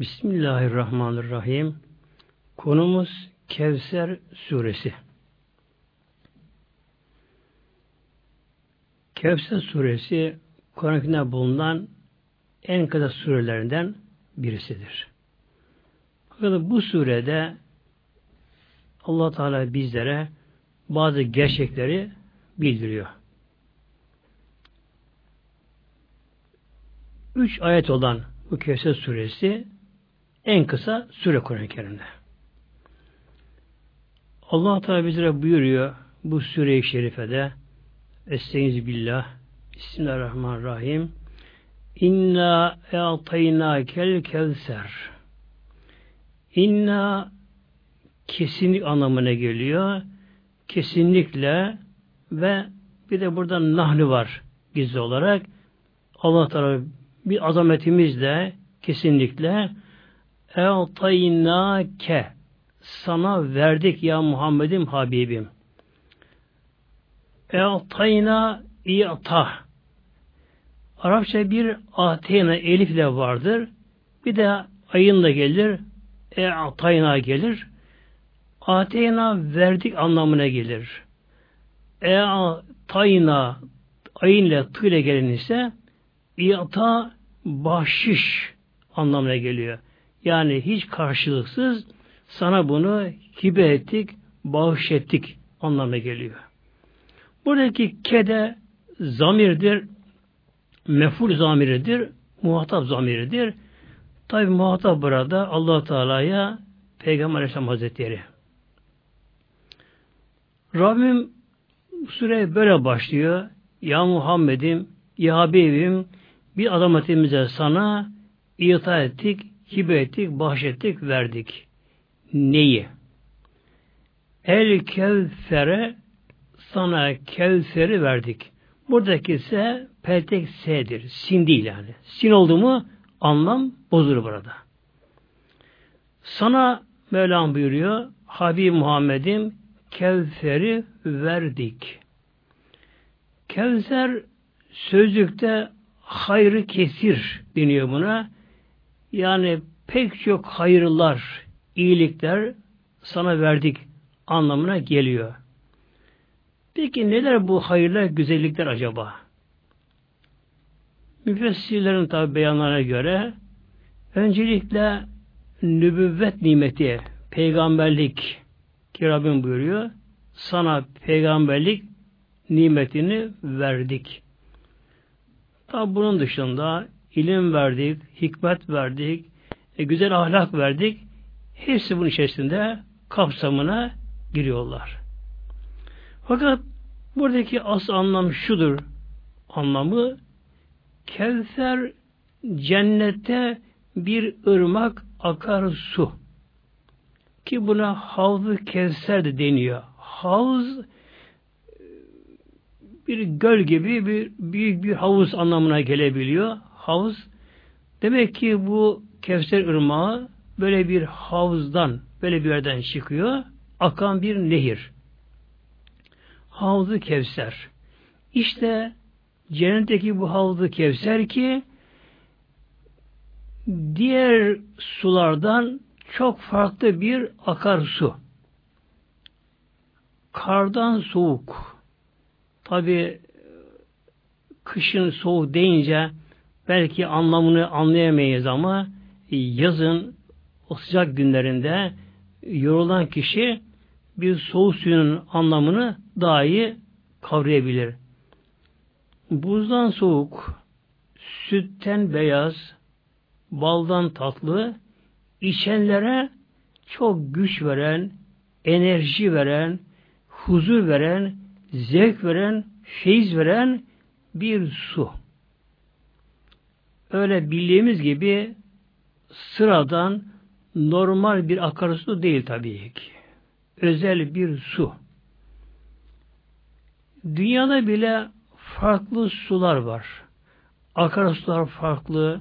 Bismillahirrahmanirrahim. Konumuz Kevser suresi. Kevser suresi Kur'an-ı bulunan en kısa surelerinden birisidir. Fakat bu surede allah Teala bizlere bazı gerçekleri bildiriyor. Üç ayet olan bu Kevser suresi en kısa sure Kur'an-ı Kerim'de. Allah Teala bizlere buyuruyor bu sure-i şerifede Estaizu billah Bismillahirrahmanirrahim İnna e'atayna kel kevser İnna kesinlik anlamına geliyor. Kesinlikle ve bir de burada nahnu var gizli olarak. Allah Teala bir azametimizle kesinlikle ke sana verdik ya Muhammed'im Habibim. E'tayna i'ta Arapça bir ateyna elif ile vardır. Bir de ayınla gelir. E'tayna gelir. Ateyna verdik anlamına gelir. E'tayna ayın ile tı ile gelen ise i'ta bahşiş anlamına geliyor. Yani hiç karşılıksız sana bunu hibe ettik, bağışlettik anlamına geliyor. Buradaki kede zamirdir, meful zamiridir, muhatap zamiridir. Tabi muhatap burada allah Teala'ya Peygamber Aleyhisselam Hazretleri. Rabbim süre böyle başlıyor. Ya Muhammed'im, Ya Habibim, bir azametimize sana itaat ettik, hibe ettik, bahşettik, verdik. Neyi? El kevfere sana kevseri verdik. Buradaki ise peltek s'dir. Sin değil yani. Sin oldu mu anlam bozulur burada. Sana Mevlam buyuruyor Habib Muhammed'im Kevser'i verdik. Kevser sözlükte hayrı kesir deniyor buna. Yani pek çok hayırlar, iyilikler sana verdik anlamına geliyor. Peki neler bu hayırlar, güzellikler acaba? Müfessirlerin tabi beyanlarına göre öncelikle nübüvvet nimeti, peygamberlik ki Rabbim buyuruyor sana peygamberlik nimetini verdik. Tabi bunun dışında ilim verdik, hikmet verdik, e, güzel ahlak verdik. Hepsi bunun içerisinde kapsamına giriyorlar. Fakat buradaki asıl anlam şudur. Anlamı Kevser cennette bir ırmak akar su. Ki buna havzu Kevser de deniyor. Havuz bir göl gibi bir büyük bir havuz anlamına gelebiliyor. Havuz demek ki bu Kevser ırmağı böyle bir havuzdan böyle bir yerden çıkıyor. Akan bir nehir. Havzu Kevser. İşte cennetteki bu havzu Kevser ki diğer sulardan çok farklı bir akarsu. Kardan soğuk. Tabi kışın soğuk deyince belki anlamını anlayamayız ama yazın o sıcak günlerinde yorulan kişi bir soğuk suyun anlamını daha iyi kavrayabilir. Buzdan soğuk, sütten beyaz, baldan tatlı, içenlere çok güç veren, enerji veren, huzur veren, zevk veren, feyiz veren bir su. Öyle bildiğimiz gibi sıradan normal bir akarsu değil tabii ki. Özel bir su. Dünyada bile farklı sular var. Akarsular farklı,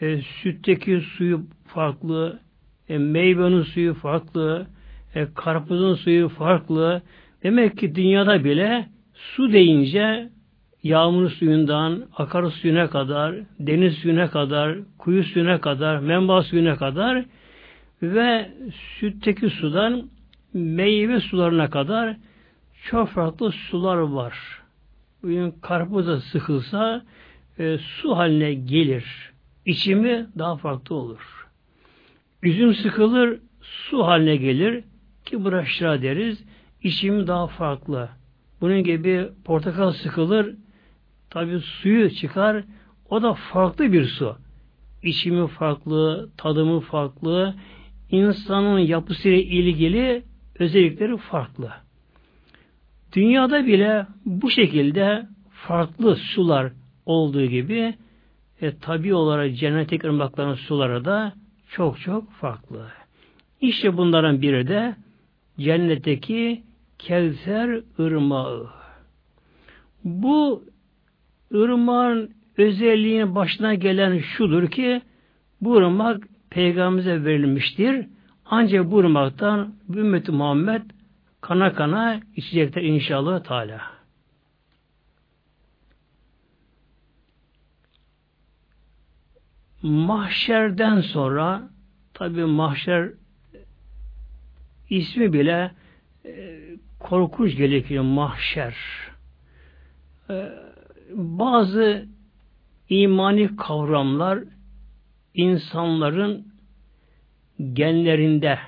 e, sütteki suyu farklı, e, meyvenin suyu farklı, e, karpuzun suyu farklı. Demek ki dünyada bile su deyince yağmur suyundan, akar suyuna kadar, deniz suyuna kadar, kuyu suyuna kadar, menba suyuna kadar ve sütteki sudan meyve sularına kadar çok farklı sular var. Bugün karpuz da sıkılsa e, su haline gelir. İçimi daha farklı olur. Üzüm sıkılır, su haline gelir ki buraşra deriz. İçimi daha farklı. Bunun gibi portakal sıkılır, tabi suyu çıkar, o da farklı bir su. İçimi farklı, tadımı farklı, insanın yapısıyla ilgili özellikleri farklı. Dünyada bile bu şekilde farklı sular olduğu gibi e, tabi olarak cennetik ırmakların suları da çok çok farklı. İşte bunların biri de cennetteki Kevser ırmağı. Bu ırmağın özelliğinin başına gelen şudur ki bu ırmak peygamberimize verilmiştir. Ancak bu ırmaktan ümmeti Muhammed kana kana içecekler inşallah Teala. Mahşerden sonra tabi mahşer ismi bile e, korkunç gerekiyor mahşer. E, bazı imani kavramlar insanların genlerinde,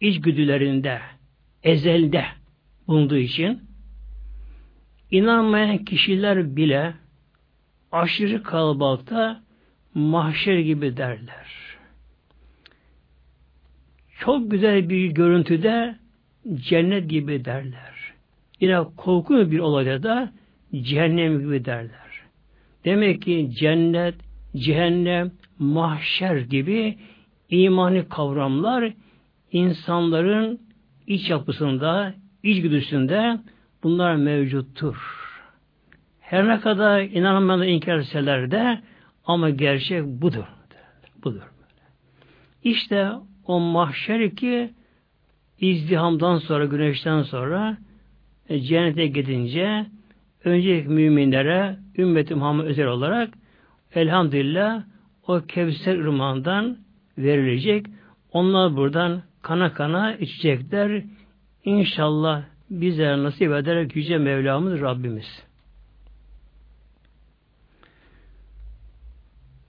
içgüdülerinde, ezelde bulunduğu için inanmayan kişiler bile aşırı kalabalıkta mahşer gibi derler. Çok güzel bir görüntüde cennet gibi derler. Yine korkunç bir olayda da cehennem gibi derler. Demek ki cennet, cehennem, mahşer gibi imani kavramlar insanların iç yapısında, iç güdüsünde bunlar mevcuttur. Her ne kadar inanmayanlar inkar etseler de ama gerçek budur. Budur. İşte o mahşer ki izdihamdan sonra, güneşten sonra e, cennete gidince önceki müminlere ümmeti Muhammed özel olarak elhamdülillah o Kevser ırmağından verilecek. Onlar buradan kana kana içecekler. İnşallah bize nasip ederek Yüce Mevlamız Rabbimiz.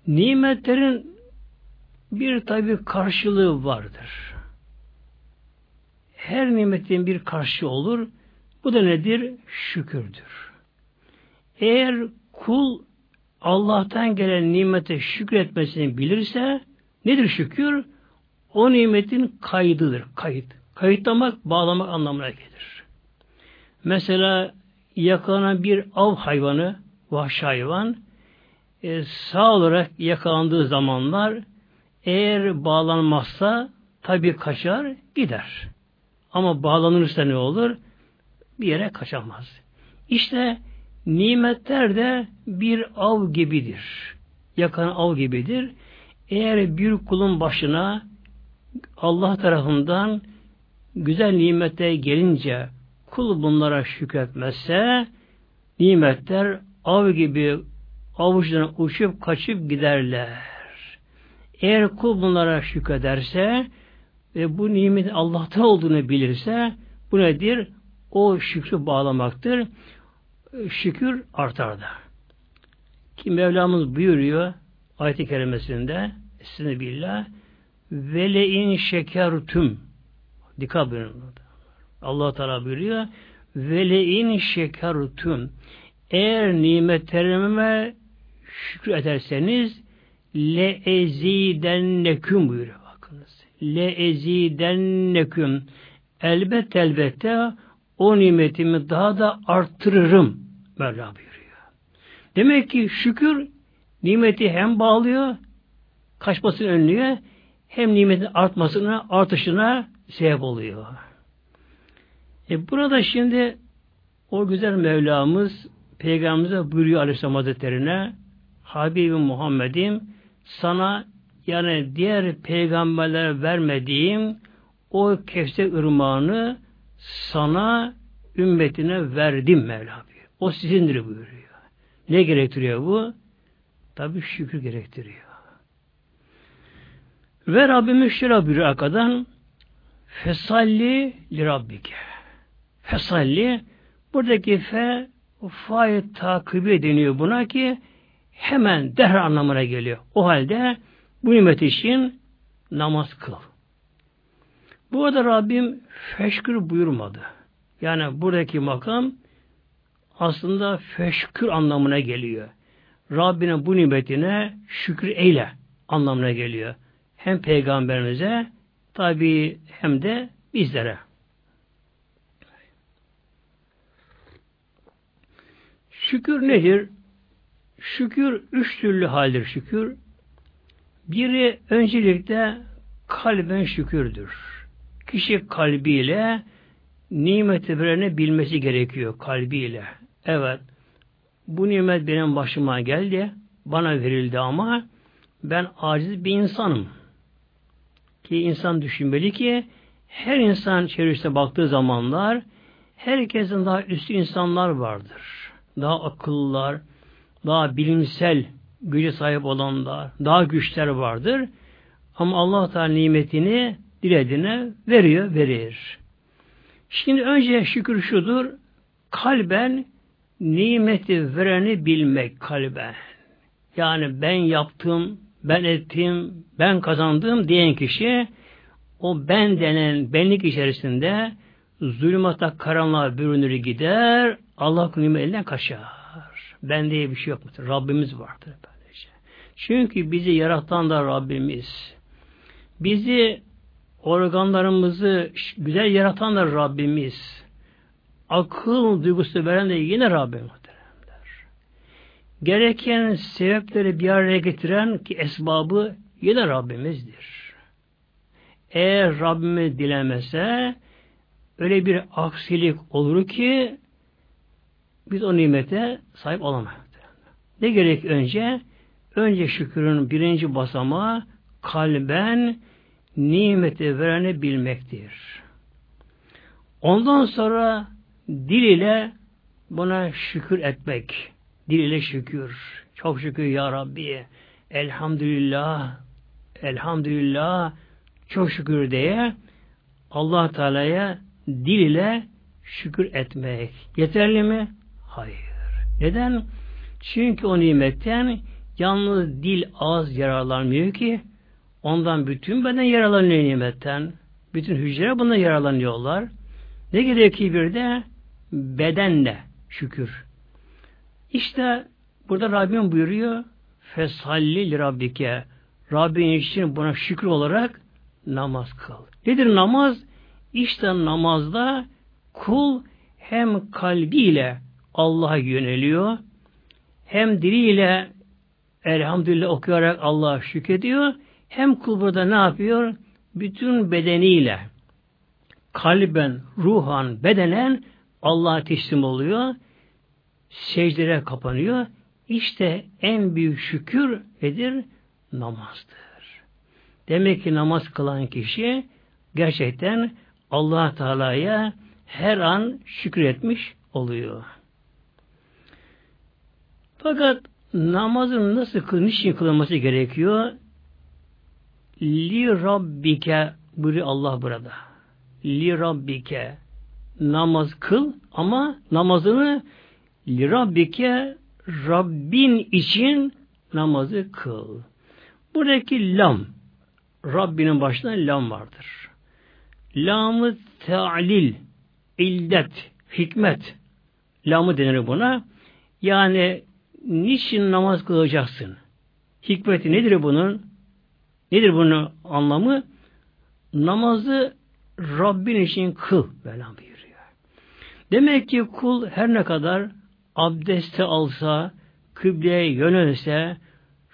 Nimetlerin bir tabi karşılığı vardır. Her nimetin bir karşı olur. Bu da nedir? Şükürdür. Eğer kul Allah'tan gelen nimete şükretmesini bilirse nedir şükür? O nimetin kaydıdır. Kayıt. Kayıtlamak, bağlamak anlamına gelir. Mesela yakalanan bir av hayvanı, vahşi hayvan, e, sağ olarak yakalandığı zamanlar eğer bağlanmazsa tabi kaçar, gider. Ama bağlanırsa ne olur? Bir yere kaçamaz. İşte nimetler de bir av gibidir. Yakan av gibidir. Eğer bir kulun başına Allah tarafından güzel nimete gelince kul bunlara şükretmezse nimetler av gibi avuçlarına uçup kaçıp giderler. Eğer kul bunlara şükrederse ve bu nimet Allah'tan olduğunu bilirse bu nedir? O şükrü bağlamaktır. Şükür artar da. Ki Mevlamız buyuruyor ayet-i kerimesinde Estağfirullah billah vele in şekertüm dikkat buyurun. Allah Teala buyuruyor vele in şekertüm eğer nimetlerime şükür ederseniz le ezidenneküm buyuruyor bakınız. Le ezidenneküm elbet elbette o nimetimi daha da arttırırım Mevla buyuruyor. Demek ki şükür nimeti hem bağlıyor kaçmasını önlüyor hem nimetin artmasına artışına sebep oluyor. E burada şimdi o güzel Mevlamız Peygamberimize buyuruyor Aleyhisselam Hazretleri'ne Habibim Muhammed'im sana yani diğer peygamberlere vermediğim o Kevser ırmağını sana ümmetine verdim Mevla O sizindir buyuruyor. Ne gerektiriyor bu? Tabi şükür gerektiriyor. Ve Rabbimiz şöyle buyuruyor arkadan Fesalli li Rabbike. Fesalli buradaki fe fa'yı takibi deniyor buna ki hemen derhal anlamına geliyor. O halde bu nimet için namaz kıl. Bu arada Rabbim feşkür buyurmadı. Yani buradaki makam aslında feşkür anlamına geliyor. Rabbinin bu nimetine şükür eyle anlamına geliyor. Hem peygamberimize tabi hem de bizlere. Şükür nedir? Şükür üç türlü haldir şükür. Biri öncelikle kalben şükürdür. Kişi kalbiyle nimeti vereni bilmesi gerekiyor kalbiyle. Evet, bu nimet benim başıma geldi, bana verildi ama ben aciz bir insanım. Ki insan düşünmeli ki her insan çevresine baktığı zamanlar herkesin daha üstü insanlar vardır. Daha akıllılar, daha bilimsel güce sahip olanlar, daha güçler vardır. Ama Allah Teala nimetini dilediğine veriyor, verir. Şimdi önce şükür şudur, kalben nimeti vereni bilmek kalben. Yani ben yaptım, ben ettim, ben kazandım diyen kişi o ben denen benlik içerisinde zulümata karanlığa bürünür gider, Allah kulünün elinden kaçar. Ben diye bir şey yok. Rabbimiz vardır. Böylece. Çünkü bizi yaratan da Rabbimiz. Bizi organlarımızı güzel yaratan da Rabbimiz. Akıl duygusu veren de yine Rabbimiz. Gereken sebepleri bir araya getiren ki esbabı yine Rabbimizdir. Eğer Rabbimiz dilemese öyle bir aksilik olur ki biz o nimete sahip olamayız. Ne gerek önce? Önce şükürün birinci basamağı kalben nimeti vereni bilmektir. Ondan sonra dil ile buna şükür etmek. Dil ile şükür. Çok şükür ya Rabbi. Elhamdülillah. Elhamdülillah. Çok şükür diye Allah Teala'ya dil ile şükür etmek. Yeterli mi? Hayır. Neden? Çünkü o nimetten yalnız dil az yararlanmıyor ki ondan bütün beden yararlanıyor nimetten. Bütün hücre bundan yararlanıyorlar. Ne gerekiyor bir de? Bedenle şükür. İşte burada Rabbim buyuruyor Fesalli li Rabbike Rabbin için buna şükür olarak namaz kıl. Nedir namaz? İşte namazda kul hem kalbiyle Allah'a yöneliyor hem diliyle elhamdülillah okuyarak Allah'a şükrediyor hem kul burada ne yapıyor? Bütün bedeniyle kalben, ruhan, bedenen Allah'a teslim oluyor. Secdelere kapanıyor. İşte en büyük şükür nedir? Namazdır. Demek ki namaz kılan kişi gerçekten allah Teala'ya her an şükür etmiş oluyor. Fakat namazın nasıl kıl, niçin kılınması gerekiyor? Li Rabbike buyuruyor Allah burada. Li Rabbike namaz kıl ama namazını li Rabbike Rabbin için namazı kıl. Buradaki lam Rabbinin başında lam vardır. Lamı te'lil ildet, hikmet lamı denir buna. Yani niçin namaz kılacaksın? Hikmeti nedir bunun? Nedir bunun anlamı? Namazı Rabbin için kıl. Böyle buyuruyor. Demek ki kul her ne kadar abdesti alsa, kıbleye yönelse,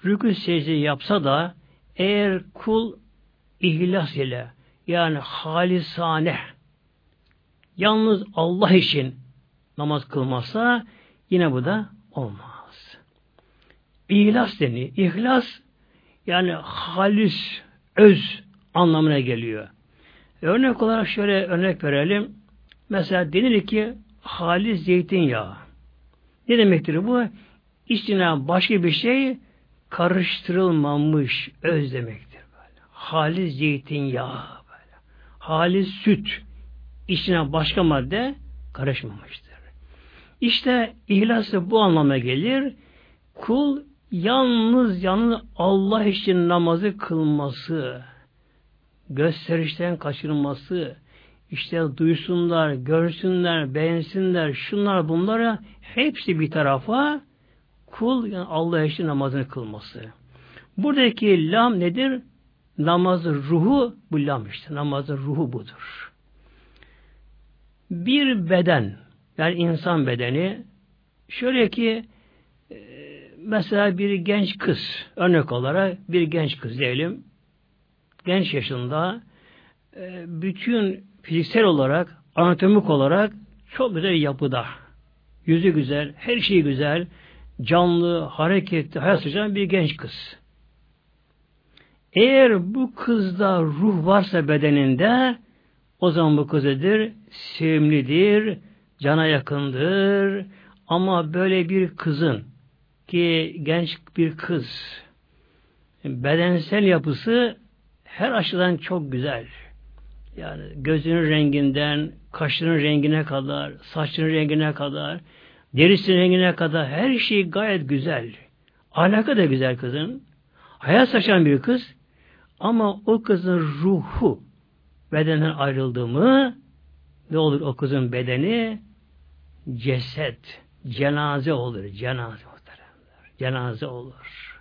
rükû secde yapsa da eğer kul ihlas ile yani halisane yalnız Allah için namaz kılmazsa yine bu da olmaz. İhlas deniyor. İhlas yani halis, öz anlamına geliyor. Örnek olarak şöyle örnek verelim. Mesela denir ki halis zeytinyağı. Ne demektir bu? içine başka bir şey karıştırılmamış öz demektir. Böyle. Halis zeytinyağı böyle. Halis süt içine başka madde karışmamıştır. İşte ihlas bu anlama gelir. Kul yalnız yalnız Allah için namazı kılması, gösterişten kaçırılması, işte duysunlar, görsünler, beğensinler, şunlar bunlara hepsi bir tarafa kul yani Allah için namazını kılması. Buradaki lam nedir? Namazın ruhu bu lam işte. Namazın ruhu budur. Bir beden yani insan bedeni şöyle ki mesela bir genç kız örnek olarak bir genç kız diyelim genç yaşında e, bütün fiziksel olarak anatomik olarak çok güzel yapıda yüzü güzel, her şeyi güzel, canlı, hareketli, hayat sıcağı bir genç kız. Eğer bu kızda ruh varsa bedeninde o zaman bu kız nedir? Sevimlidir, cana yakındır. Ama böyle bir kızın ki genç bir kız bedensel yapısı her açıdan çok güzel. Yani gözünün renginden, kaşının rengine kadar, saçının rengine kadar, derisinin rengine kadar her şey gayet güzel. Alaka da güzel kızın. Hayat saçan bir kız ama o kızın ruhu bedenden ayrıldı mı ne olur o kızın bedeni? Ceset, cenaze olur. Cenaze. Cenaze olur.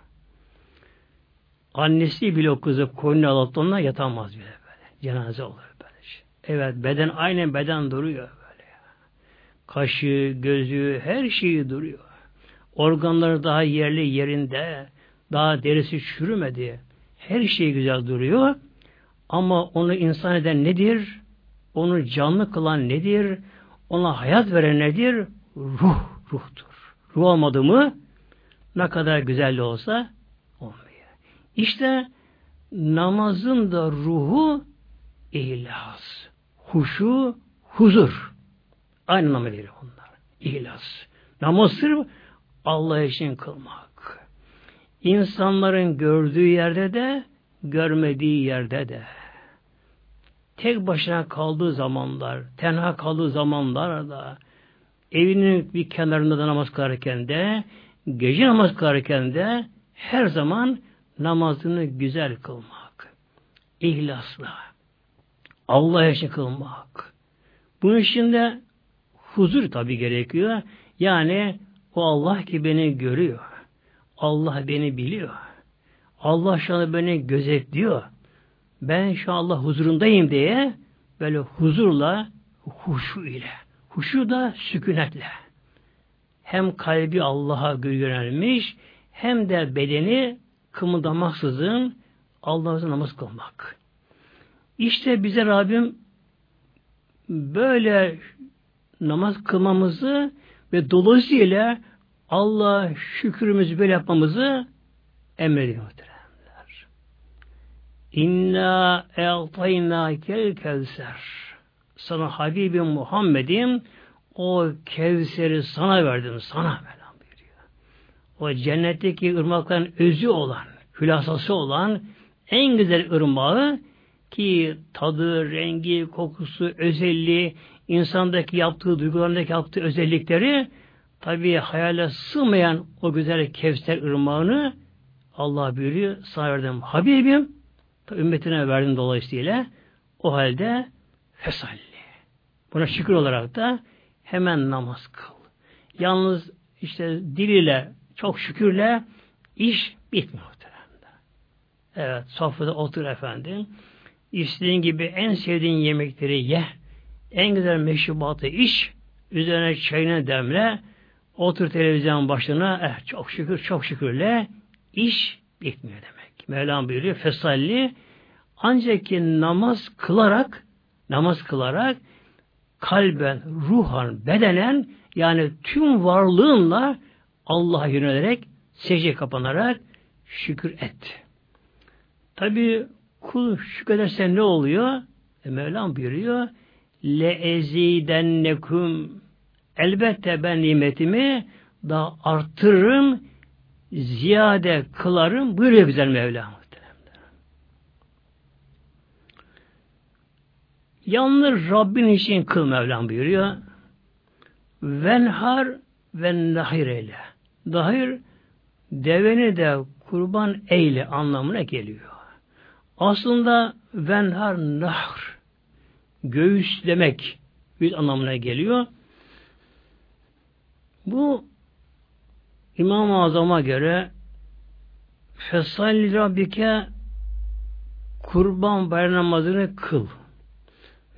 Annesi bile o kızı koynuna alıp yatamaz bile böyle. Cenaze olur böyle. Şey. Evet beden aynen beden duruyor böyle. Kaşı, gözü, her şeyi duruyor. Organları daha yerli yerinde, daha derisi çürümedi. Her şey güzel duruyor. Ama onu insan eden nedir? Onu canlı kılan nedir? Ona hayat veren nedir? Ruh, ruhtur. Ruh olmadı mı ne kadar güzel de olsa olmuyor. İşte namazın da ruhu ihlas, huşu, huzur. Aynı anlamı verir onlar. İhlas. Namaz sırf Allah için kılmak. İnsanların gördüğü yerde de, görmediği yerde de tek başına kaldığı zamanlar, tenha kaldığı zamanlarda, evinin bir kenarında da namaz kılarken de, gece namaz kılarken de her zaman namazını güzel kılmak. İhlasla. Allah için kılmak. Bunun için de huzur tabi gerekiyor. Yani o Allah ki beni görüyor. Allah beni biliyor. Allah şu anda beni gözetliyor ben şu Allah huzurundayım diye böyle huzurla, huşu ile, huşu da sükunetle hem kalbi Allah'a yönelmiş hem de bedeni kımıldamaksızın Allah'a namaz kılmak. İşte bize Rabbim böyle namaz kılmamızı ve dolayısıyla Allah şükrümüzü böyle yapmamızı emrediyor. İnna eltayna kel kevser. Sana Habibim Muhammed'im o kevseri sana verdim. Sana Mevlam buyuruyor. O cennetteki ırmakların özü olan, hülasası olan en güzel ırmağı ki tadı, rengi, kokusu, özelliği, insandaki yaptığı, duygularındaki yaptığı özellikleri tabi hayale sığmayan o güzel Kevser ırmağını Allah buyuruyor. Sana verdim Habibim ümmetine verdim dolayısıyla o halde fesalli. Buna şükür olarak da hemen namaz kıl. Yalnız işte diliyle çok şükürle iş bitmiyor. Evet, sofrada otur efendim. İstediğin gibi en sevdiğin yemekleri ye. En güzel meşrubatı iç. Üzerine çayını demle. Otur televizyon başına. Eh, çok şükür, çok şükürle iş bitmiyor demek. Mevlam buyuruyor fesalli ancak ki namaz kılarak namaz kılarak kalben, ruhan, bedenen yani tüm varlığınla Allah'a yönelerek secde kapanarak şükür et. Tabi kul şükrederse ne oluyor? E Mevlam buyuruyor le ezidennekum elbette ben nimetimi daha arttırırım, ziyade kılarım buyuruyor güzel Mevla. Yalnız Rabbin için kıl Mevlam buyuruyor. Venhar ve nahir eyle. Dahir deveni de kurban eyle anlamına geliyor. Aslında venhar nahr göğüs demek bir anlamına geliyor. Bu İmam-ı Azam'a göre Fesalli Rabbike kurban bayram kıl.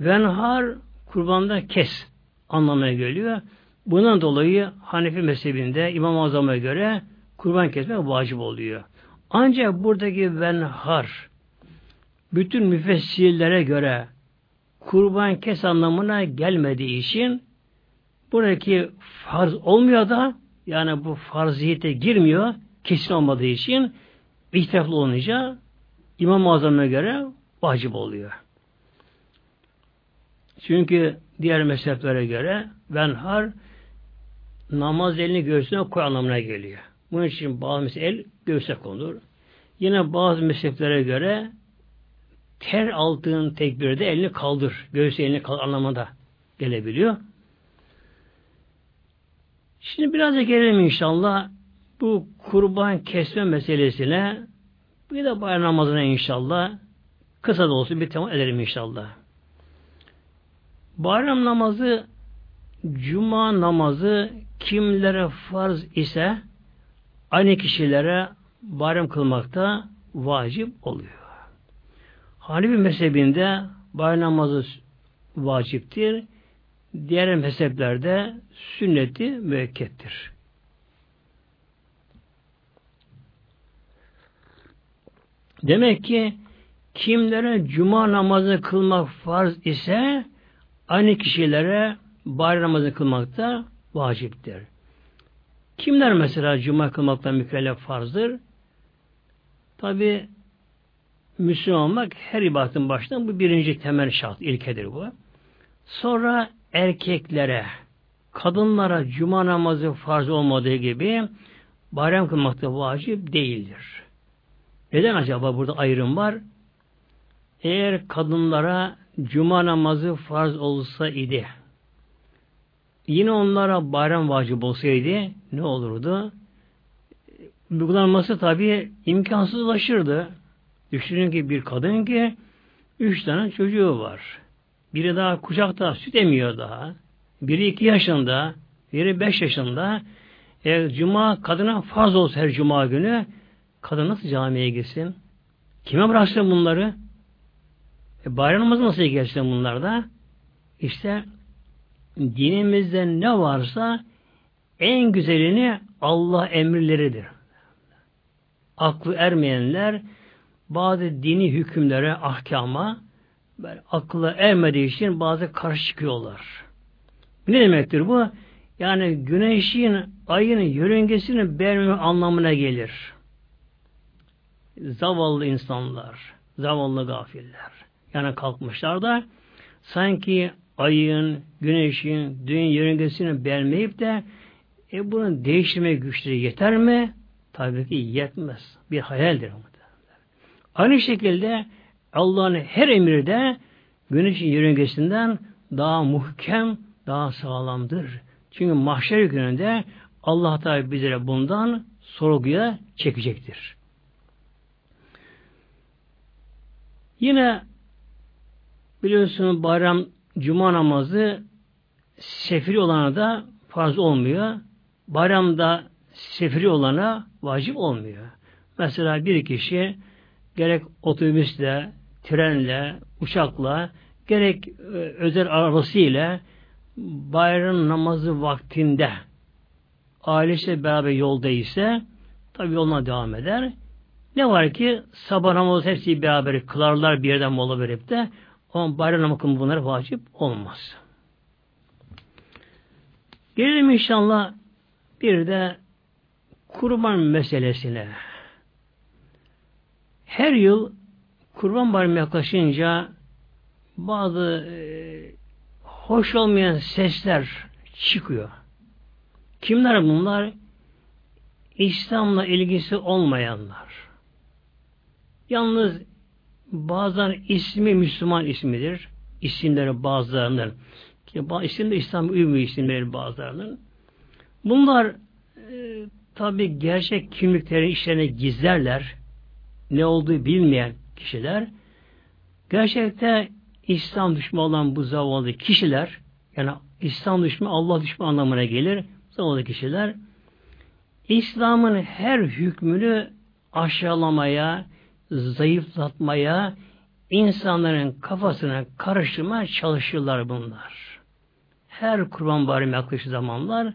Venhar kurbanda kes anlamına geliyor. Bundan dolayı Hanefi mezhebinde İmam-ı Azam'a göre kurban kesmek vacip oluyor. Ancak buradaki venhar bütün müfessirlere göre kurban kes anlamına gelmediği için buradaki farz olmuyor da yani bu farziyete girmiyor kesin olmadığı için ihtilaflı olunca İmam-ı Azam'a göre vacip oluyor. Çünkü diğer mezheplere göre venhar namaz elini göğsüne koy anlamına geliyor. Bunun için bazı el göğse konur. Yine bazı mezheplere göre ter altın tekbirde elini kaldır. Göğsü elini kaldır anlamında gelebiliyor. Şimdi biraz da gelelim inşallah bu kurban kesme meselesine bir de bayram namazına inşallah kısa da olsun bir tema edelim inşallah. Bayram namazı cuma namazı kimlere farz ise aynı kişilere bayram kılmakta vacip oluyor. Hanefi mezhebinde bayram namazı vaciptir. Diğer mezheplerde sünneti müekkettir. Demek ki kimlere cuma namazı kılmak farz ise aynı kişilere bayram namazı kılmak da vaciptir. Kimler mesela cuma kılmakta mükellef farzdır? Tabi Müslüman olmak her ibadetin başından bu birinci temel şart, ilkedir bu. Sonra erkeklere, kadınlara cuma namazı farz olmadığı gibi bayram kılmak da vacip değildir. Neden acaba burada ayrım var? Eğer kadınlara cuma namazı farz olsa idi, yine onlara bayram vacip olsaydı ne olurdu? Uygulanması tabi imkansızlaşırdı. Düşünün ki bir kadın ki üç tane çocuğu var. Biri daha kucakta süt emiyor daha. Biri iki yaşında, biri beş yaşında. Eğer cuma kadına farz olsa her cuma günü kadın nasıl camiye gitsin? Kime bıraksın bunları? E, bayram namazı nasıl geçsin bunlarda? İşte dinimizde ne varsa en güzelini Allah emirleridir. Aklı ermeyenler bazı dini hükümlere, ahkama böyle akla ermediği için bazı karşı çıkıyorlar. Ne demektir bu? Yani güneşin, ayın yörüngesini beğenme anlamına gelir. Zavallı insanlar, zavallı gafiller. Yani kalkmışlar da sanki ayın, güneşin, dünya yörüngesini beğenmeyip de e bunu değiştirme güçleri yeter mi? Tabii ki yetmez. Bir hayaldir. Aynı şekilde Allah'ın her emri de güneşin yörüngesinden daha muhkem, daha sağlamdır. Çünkü mahşer gününde Allah Teala bizlere bundan sorguya çekecektir. Yine biliyorsunuz bayram cuma namazı sefiri olana da farz olmuyor. Bayramda sefiri olana vacip olmuyor. Mesela bir kişi gerek otobüsle, trenle, uçakla, gerek e, özel arabasıyla bayram namazı vaktinde ailesiyle beraber yolda ise tabi yoluna devam eder. Ne var ki sabah namazı hepsi beraber kılarlar bir yerden mola verip de ama bayram namazı bunlara vacip olmaz. Gelelim inşallah bir de kurban meselesine. Her yıl kurban bayramı yaklaşınca bazı e, hoş olmayan sesler çıkıyor. Kimler bunlar? İslam'la ilgisi olmayanlar. Yalnız bazen ismi Müslüman ismidir. İsimleri bazılarının. Ki isim de İslam uymuyor isimleri bazılarının. Bunlar e, tabi gerçek kimliklerin işlerine gizlerler. Ne olduğu bilmeyen kişiler. Gerçekte İslam düşmanı olan bu zavallı kişiler yani İslam düşmanı Allah düşmanı anlamına gelir. Zavallı kişiler İslam'ın her hükmünü aşağılamaya, zayıflatmaya, insanların kafasına karıştırmaya çalışırlar bunlar. Her kurban bayramı yaklaşık zamanlar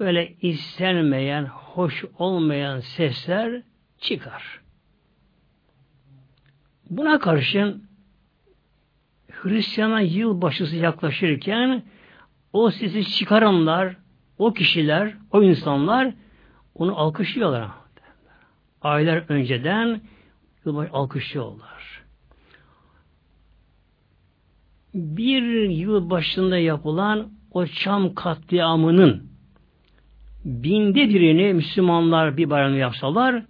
böyle istenmeyen, hoş olmayan sesler çıkar. Buna karşın Hristiyan'a yılbaşısı yaklaşırken o sesi çıkaranlar, o kişiler, o insanlar onu alkışlıyorlar. Aylar önceden yılbaşı alkışlıyorlar. Bir yıl başında yapılan o Çam katliamının binde birini Müslümanlar bir bayram yapsalar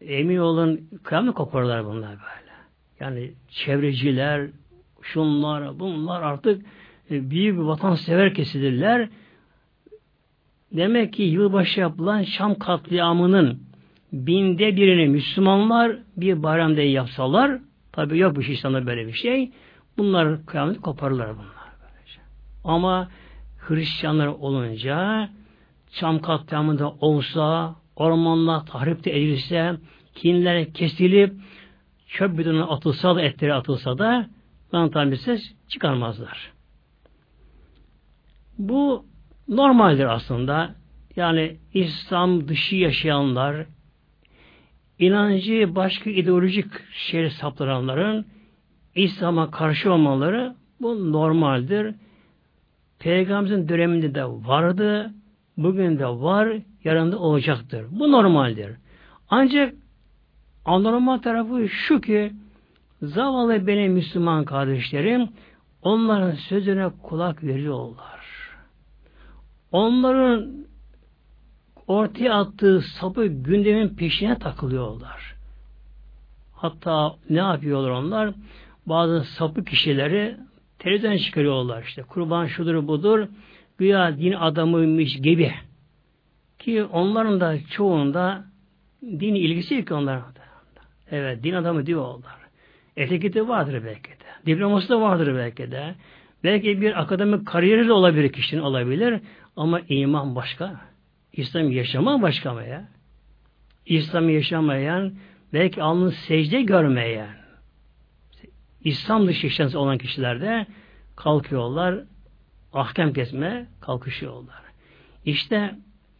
emin olun kıyamet koparlar bunlar böyle. Yani çevreciler, şunlar, bunlar artık e, büyük bir vatansever kesilirler. Demek ki yılbaşı yapılan Şam katliamının binde birini Müslümanlar bir bayramda yapsalar, tabi yok bu İslam'da böyle bir şey, bunlar kıyamet koparırlar bunlar. Böylece. Ama Hristiyanlar olunca, Şam katliamında olsa, ormanlar tahrip de edilse, kinler kesilip, çöp bidonuna atılsa da, etleri atılsa da, tanıtan bir ses çıkarmazlar. Bu normaldir aslında. Yani İslam dışı yaşayanlar, inancı başka ideolojik şeyle saptıranların İslam'a karşı olmaları bu normaldir. Peygamberimizin döneminde de vardı, bugün de var, yarın da olacaktır. Bu normaldir. Ancak anormal tarafı şu ki zavallı benim Müslüman kardeşlerim onların sözüne kulak veriyorlar. Onların ortaya attığı sapı gündemin peşine takılıyorlar. Hatta ne yapıyorlar onlar? Bazı sapı kişileri televizyon çıkarıyorlar işte. Kurban şudur budur. Güya din adamıymış gibi. Ki onların da çoğunda din ilgisi yok onların da. Evet din adamı diyorlar. Etiketi vardır belki de. Diploması da vardır belki de. Belki bir akademik kariyeri de olabilir kişinin olabilir. Ama iman başka. İslam yaşama başka mı ya? İslam yaşamayan, belki alnı secde görmeyen, İslam dışı yaşayan olan kişiler de kalkıyorlar, ahkam kesme kalkışıyorlar. İşte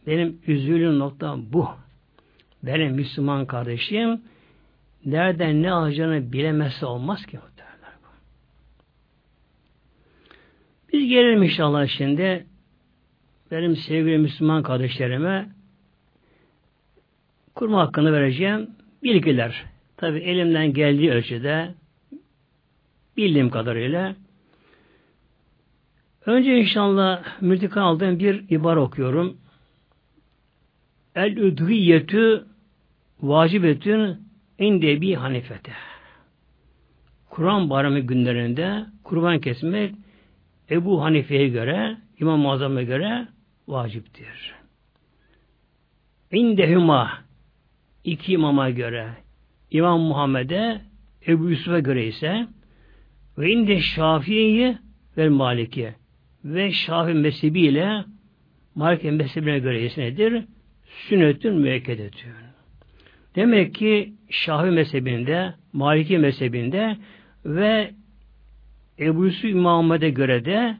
benim üzüldüğüm nokta bu. Benim Müslüman kardeşim nereden ne alacağını bilemezse olmaz ki muhtemelen. Biz gelelim inşallah şimdi benim sevgili Müslüman kardeşlerime kurma hakkını vereceğim bilgiler. Tabi elimden geldiği ölçüde bildiğim kadarıyla önce inşallah mültika aldığım bir ibare okuyorum. El üdhiyetü vacibetün indebi hanifete. Kur'an bayramı günlerinde kurban kesmek Ebu Hanife'ye göre, İmam-ı Azam'a göre vaciptir. İndehuma iki imama göre İmam Muhammed'e Ebu Yusuf'a göre ise ve inde Şafii'yi ve Maliki ve Şafi mezhebi ile Maliki mezhebine göre ise nedir? Sünnetün müekkedetün. Demek ki Şafi mezhebinde, Maliki mezhebinde ve Ebu Yusuf İmam'a göre de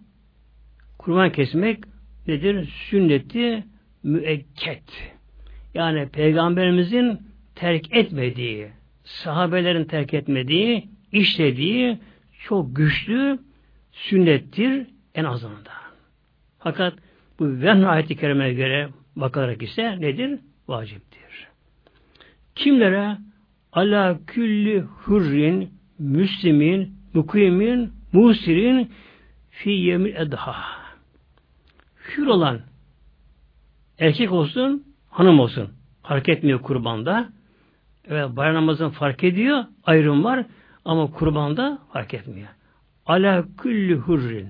kurban kesmek nedir? Sünneti müekket. Yani Peygamberimizin terk etmediği, sahabelerin terk etmediği, işlediği çok güçlü sünnettir en azından. Fakat bu ven ayeti kerimeye göre bakarak ise nedir? Vaciptir. Kimlere? Ala külli hurrin, müslimin, mukimin, musirin fi yemin edha hür olan Erkek olsun, hanım olsun. Fark etmiyor kurbanda. Evet, bayram namazın fark ediyor, ayrım var. Ama kurbanda fark etmiyor. Ala küllü hurrin.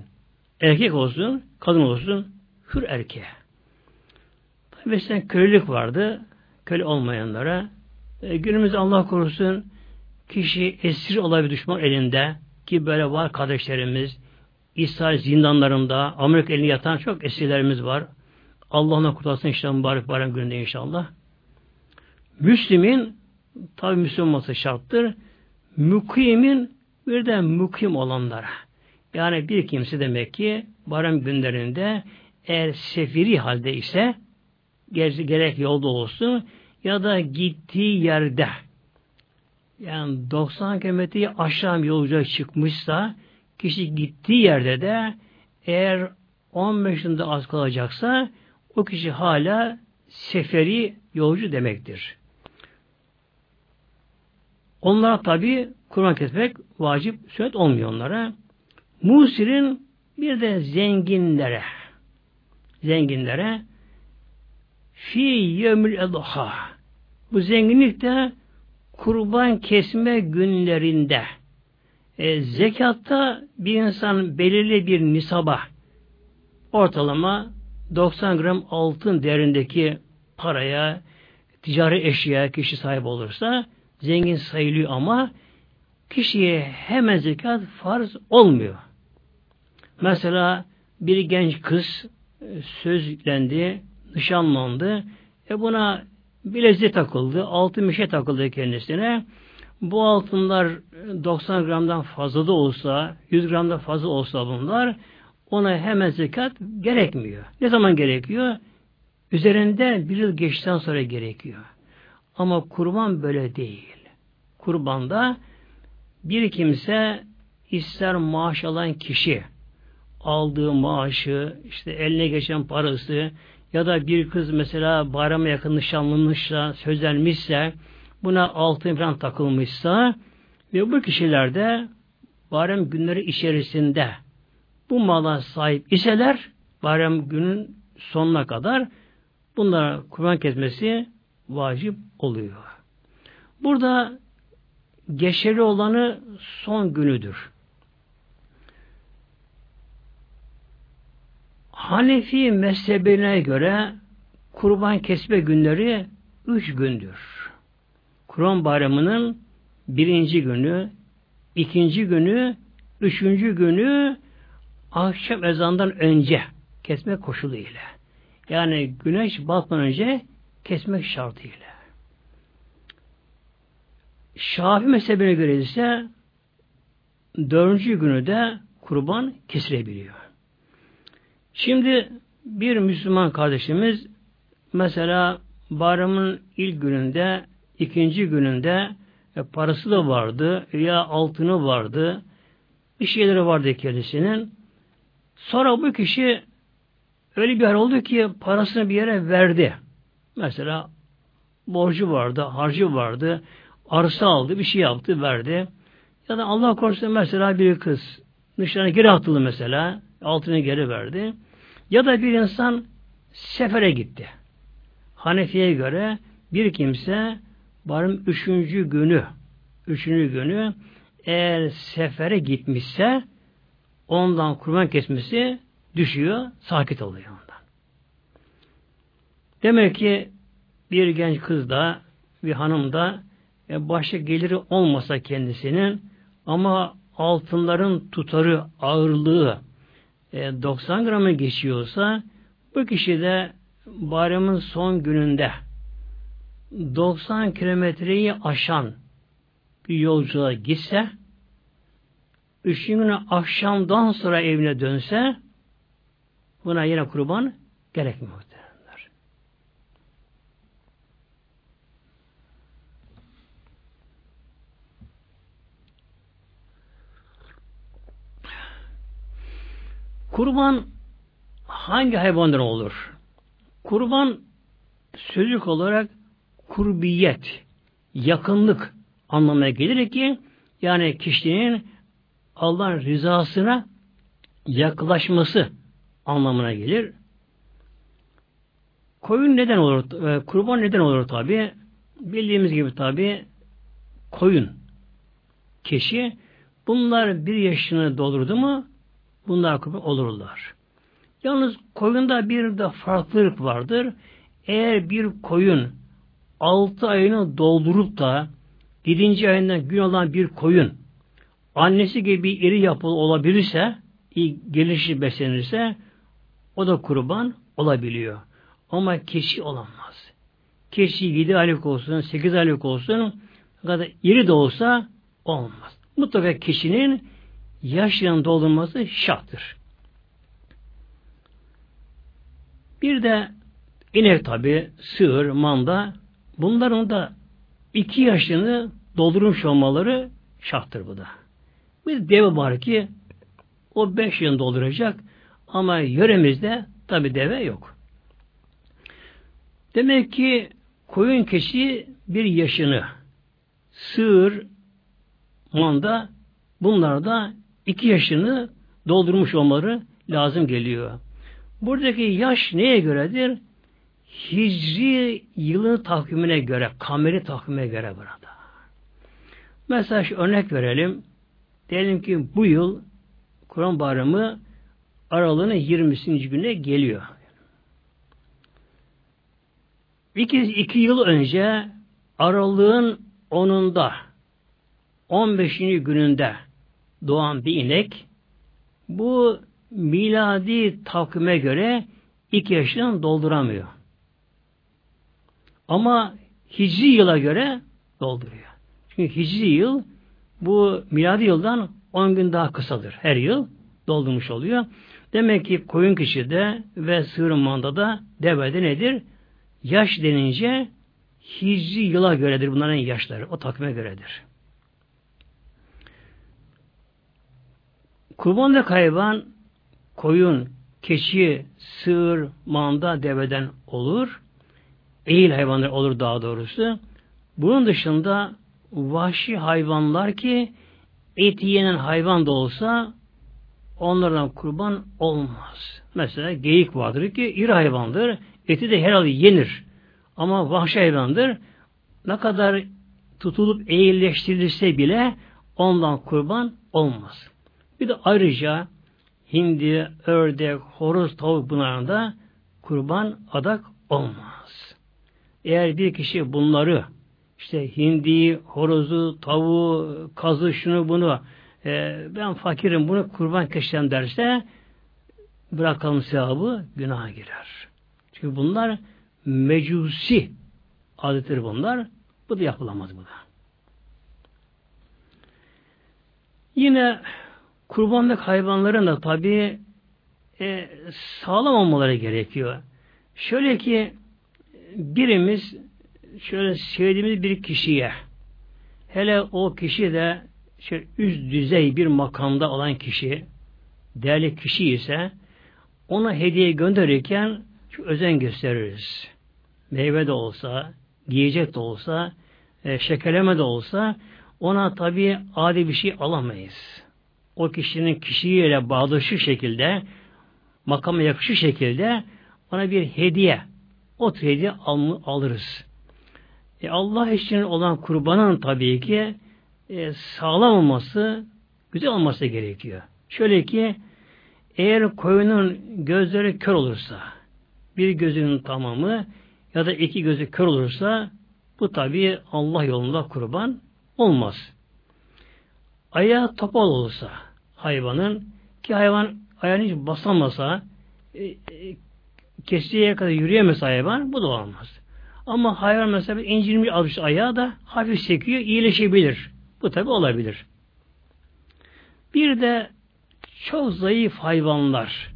Erkek olsun, kadın olsun, hür erkeğe. Tabi eskiden kölelik vardı. Köle olmayanlara. E, günümüzde Allah korusun kişi esir olabilir düşman elinde ki böyle var kardeşlerimiz İsrail zindanlarında Amerika elinde yatan çok esirlerimiz var. Allah'ına kurtarsın inşallah mübarek bayram gününde inşallah. Müslümin tabi Müslüman olması şarttır. Mukimin bir de mukim olanlara. Yani bir kimse demek ki bayram günlerinde eğer sefiri halde ise gerek yolda olsun ya da gittiği yerde yani 90 kilometreyi aşağı yolcuya çıkmışsa kişi gittiği yerde de eğer 15 yılında az kalacaksa o kişi hala seferi yolcu demektir. Onlara tabi Kurban kesmek vacip, sünnet olmuyor onlara. Musir'in bir de zenginlere zenginlere fi yömül edha bu zenginlik de kurban kesme günlerinde e, zekatta bir insan belirli bir nisaba ortalama 90 gram altın değerindeki paraya ticari eşya kişi sahip olursa zengin sayılıyor ama kişiye hemen zekat farz olmuyor. Mesela bir genç kız e, sözlendi, nişanlandı. E buna bilezik takıldı, altın bir şey takıldı kendisine. Bu altınlar 90 gramdan fazla da olsa, 100 gramdan fazla olsa bunlar ona hemen zekat gerekmiyor. Ne zaman gerekiyor? Üzerinde bir yıl geçtikten sonra gerekiyor. Ama kurban böyle değil. Kurbanda bir kimse ister maaş alan kişi aldığı maaşı, işte eline geçen parası ya da bir kız mesela bayrama yakın nişanlanmışsa, sözlenmişse buna altın falan takılmışsa ve bu kişiler de bayram günleri içerisinde bu mala sahip iseler bayram günün sonuna kadar bunlara kurban kesmesi vacip oluyor. Burada geçerli olanı son günüdür. Hanefi mezhebine göre kurban kesme günleri üç gündür. Kurban bayramının birinci günü, ikinci günü, üçüncü günü akşam ezandan önce kesme koşuluyla. Yani güneş batmadan önce kesmek şartıyla. Şafi mezhebine göre ise dördüncü günü de kurban kesilebiliyor. Şimdi bir Müslüman kardeşimiz mesela bayramın ilk gününde, ikinci gününde e, parası da vardı ya altını vardı, bir şeyleri vardı kendisinin. Sonra bu kişi öyle bir yer oldu ki parasını bir yere verdi. Mesela borcu vardı, harcı vardı, arsa aldı, bir şey yaptı, verdi. Ya da Allah korusun mesela bir kız nişana geri atıldı mesela, altını geri verdi. Ya da bir insan sefere gitti. Hanefi'ye göre bir kimse barın üçüncü günü üçüncü günü eğer sefere gitmişse ondan kurban kesmesi düşüyor, sakit oluyor ondan. Demek ki bir genç kız da bir hanım da e, başka geliri olmasa kendisinin ama altınların tutarı, ağırlığı e, 90 gramı geçiyorsa bu kişi de bayramın son gününde 90 kilometreyi aşan bir yolculuğa gitse üçüncü günü akşamdan sonra evine dönse buna yine kurban gerekmiyor. Kurban hangi hayvandan olur? Kurban sözlük olarak kurbiyet, yakınlık anlamına gelir ki yani kişinin Allah'ın rızasına yaklaşması anlamına gelir. koyun neden olur? E, kurban neden olur tabi? Bildiğimiz gibi tabi koyun, kişi bunlar bir yaşını doldurdu mu bunlar kurban olurlar. Yalnız koyunda bir de farklılık vardır. Eğer bir koyun altı ayını doldurup da yedinci ayından gün olan bir koyun annesi gibi iri yapılı olabilirse iyi beslenirse o da kurban olabiliyor. Ama kişi olamaz. Kişi yedi aylık olsun, sekiz aylık olsun kadar iri de olsa olmaz. Mutlaka kişinin yaşının doldurması şarttır. Bir de inek tabi, sığır, manda bunların da iki yaşını doldurmuş olmaları şarttır bu da. Bir deve var ki o beş yıl dolduracak ama yöremizde tabi deve yok. Demek ki koyun keçi bir yaşını sığır manda bunlar iki yaşını doldurmuş olmaları lazım geliyor. Buradaki yaş neye göredir? Hicri yılın takvimine göre, kameri takvimine göre burada. Mesela şu örnek verelim. Diyelim ki bu yıl Kur'an bayramı aralığının 20. güne geliyor. İki, iki yıl önce aralığın 10'unda 15. gününde doğan bir inek bu miladi takvime göre iki yaşını dolduramıyor. Ama hicri yıla göre dolduruyor. Çünkü hicri yıl bu miladi yıldan 10 gün daha kısadır. Her yıl doldurmuş oluyor. Demek ki koyun kişide ve sığır da devede nedir? Yaş denince hicri yıla göredir bunların yaşları. O takvime göredir. Kurbanlık hayvan koyun, keçi, sığır, manda, deveden olur. Eğil hayvanlar olur daha doğrusu. Bunun dışında vahşi hayvanlar ki et yenen hayvan da olsa onlardan kurban olmaz. Mesela geyik vardır ki iri hayvandır. Eti de herhalde yenir. Ama vahşi hayvandır. Ne kadar tutulup eğilleştirilirse bile ondan kurban olmaz. Bir de ayrıca hindi, ördek, horoz, tavuk bunlarında kurban adak olmaz. Eğer bir kişi bunları işte hindi, horozu, tavuğu, kazı, şunu bunu e, ben fakirim bunu kurban keseceğim derse bırakalım sevabı günaha girer. Çünkü bunlar mecusi adettir bunlar. Bu da yapılamaz bu da. Yine kurbanlık hayvanların da tabi e, sağlam olmaları gerekiyor. Şöyle ki birimiz şöyle sevdiğimiz bir kişiye hele o kişi de şöyle üst düzey bir makamda olan kişi değerli kişi ise ona hediye gönderirken şu özen gösteririz. Meyve de olsa, giyecek de olsa, e, şekerleme de olsa ona tabi adi bir şey alamayız. O kişinin kişiyle bağdaşı şekilde makama yakışır şekilde ona bir hediye o al, alırız. E Allah için olan kurbanın tabii ki e, sağlam olması, güzel olması gerekiyor. Şöyle ki eğer koyunun gözleri kör olursa, bir gözünün tamamı ya da iki gözü kör olursa bu tabi Allah yolunda kurban olmaz. Ayağı topal olursa hayvanın ki hayvan ayağını hiç basamasa e, e, kestiği kadar yürüyemez hayvan bu da olmaz. Ama hayvan mesela incirmiş almış ayağı da hafif sekiyor, iyileşebilir. Bu tabi olabilir. Bir de çok zayıf hayvanlar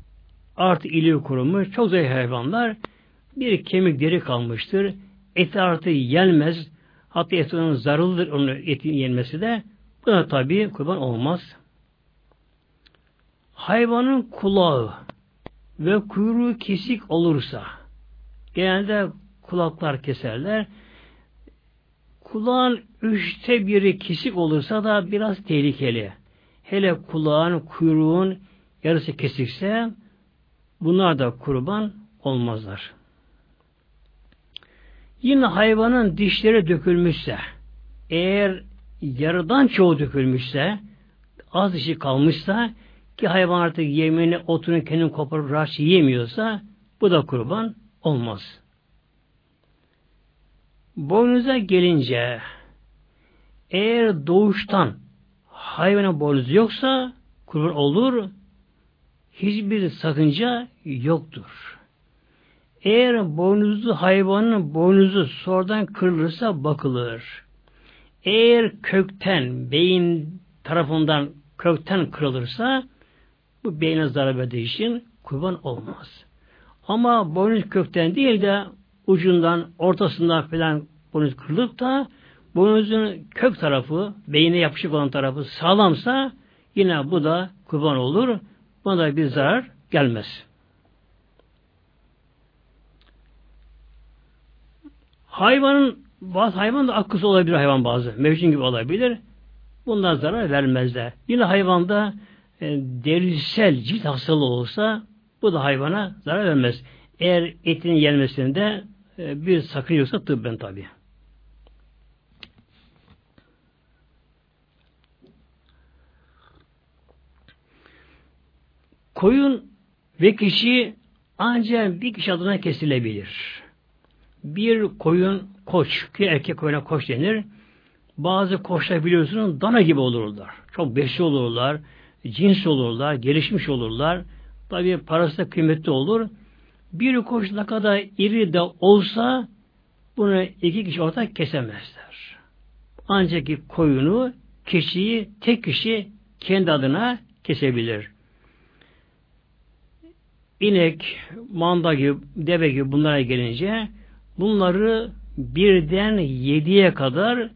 artı iliği kurumuş, çok zayıf hayvanlar bir kemik deri kalmıştır. Eti artı yenmez. Hatta etinin zarılıdır onun etin yenmesi de. Bu da tabi kurban olmaz. Hayvanın kulağı ve kuyruğu kesik olursa genelde kulaklar keserler. Kulağın üçte biri kesik olursa da biraz tehlikeli. Hele kulağın, kuyruğun yarısı kesikse bunlar da kurban olmazlar. Yine hayvanın dişleri dökülmüşse, eğer yarıdan çoğu dökülmüşse, az dişi kalmışsa, ki hayvan artık yemeğini, otunu kendini koparıp rahat yiyemiyorsa, bu da kurban olmaz. Boynuza gelince, eğer doğuştan hayvanın boynuzu yoksa, kurban olur, hiçbir sakınca yoktur. Eğer boynuzlu hayvanın boynuzu sonradan kırılırsa bakılır. Eğer kökten, beyin tarafından kökten kırılırsa bu beyne zarar verdiği için kurban olmaz. Ama boynuz kökten değil de ucundan, ortasından falan boynuz kırılıp da boynuzun kök tarafı, beyine yapışık olan tarafı sağlamsa yine bu da kurban olur. Buna da bir zarar gelmez. Hayvanın bazı hayvan da akısı olabilir hayvan bazı. Mevcut gibi olabilir. Bundan zarar vermezler. Yine hayvanda derisel cilt hastalığı olsa bu da hayvana zarar vermez. Eğer etin yenmesinde e, bir sakın yoksa tıbben tabi. Koyun ve kişi ancak bir kişi adına kesilebilir. Bir koyun koç, ki erkek koyuna koç denir. Bazı koçlar biliyorsunuz dana gibi olurlar. Çok besli olurlar, cins olurlar, gelişmiş olurlar. Tabi parası da kıymetli olur. Bir koç ne kadar iri de olsa bunu iki kişi ortak kesemezler. Ancak ki koyunu, kişiyi tek kişi kendi adına kesebilir. İnek, manda gibi, deve gibi bunlara gelince bunları birden yediye kadar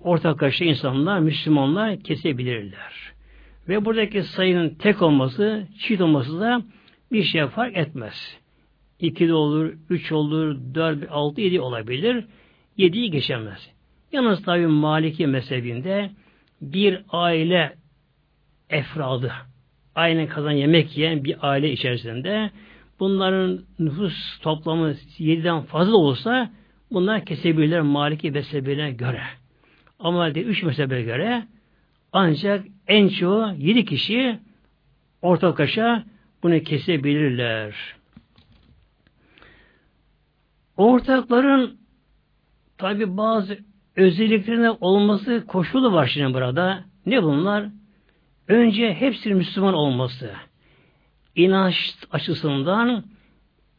ortaklaşa insanlar, Müslümanlar kesebilirler. Ve buradaki sayının tek olması, çift olması da bir şey fark etmez. İki de olur, üç olur, dört, altı, yedi olabilir. Yediyi geçemez. Yalnız tabi Maliki mezhebinde bir aile efradı, aynı kazan yemek yiyen bir aile içerisinde bunların nüfus toplamı yediden fazla olsa bunlar kesebilirler Maliki mezhebine göre. Ama de üç mezhebe göre ancak en çoğu yedi kişi ortakaşa bunu kesebilirler. Ortakların tabi bazı özelliklerine olması koşulu var şimdi burada. Ne bunlar? Önce hepsinin Müslüman olması. İnanç açısından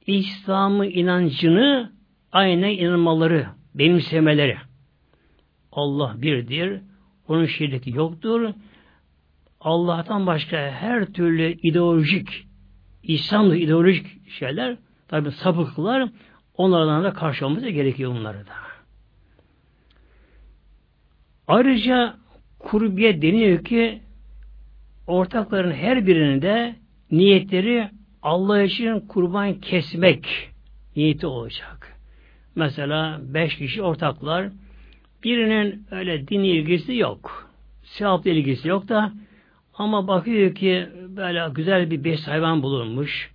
İslam'ı inancını aynı inanmaları, benimsemeleri. Allah birdir. Onun şirketi yoktur. Allah'tan başka her türlü ideolojik, İslam'da ideolojik şeyler, tabi sapıklar, onlardan da karşı olması gerekiyor bunları da. Ayrıca kurbiye deniyor ki ortakların her birinin de niyetleri Allah için kurban kesmek niyeti olacak. Mesela beş kişi ortaklar birinin öyle din ilgisi yok. Sevaplı ilgisi yok da ama bakıyor ki böyle güzel bir beş hayvan bulunmuş.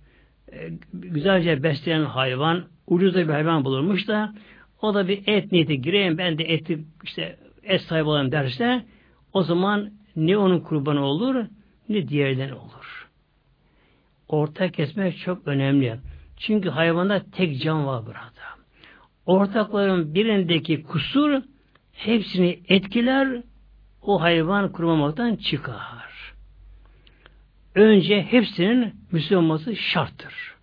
E, güzelce besleyen hayvan, ucuz bir hayvan bulunmuş da o da bir et niyeti gireyim ben de eti işte et sahibi olayım derse o zaman ne onun kurbanı olur ne diğerden olur. Ortak kesmek çok önemli. Çünkü hayvanda tek can var burada. Ortakların birindeki kusur hepsini etkiler, o hayvan kurmamaktan çıkar. Önce hepsinin Müslüman olması şarttır.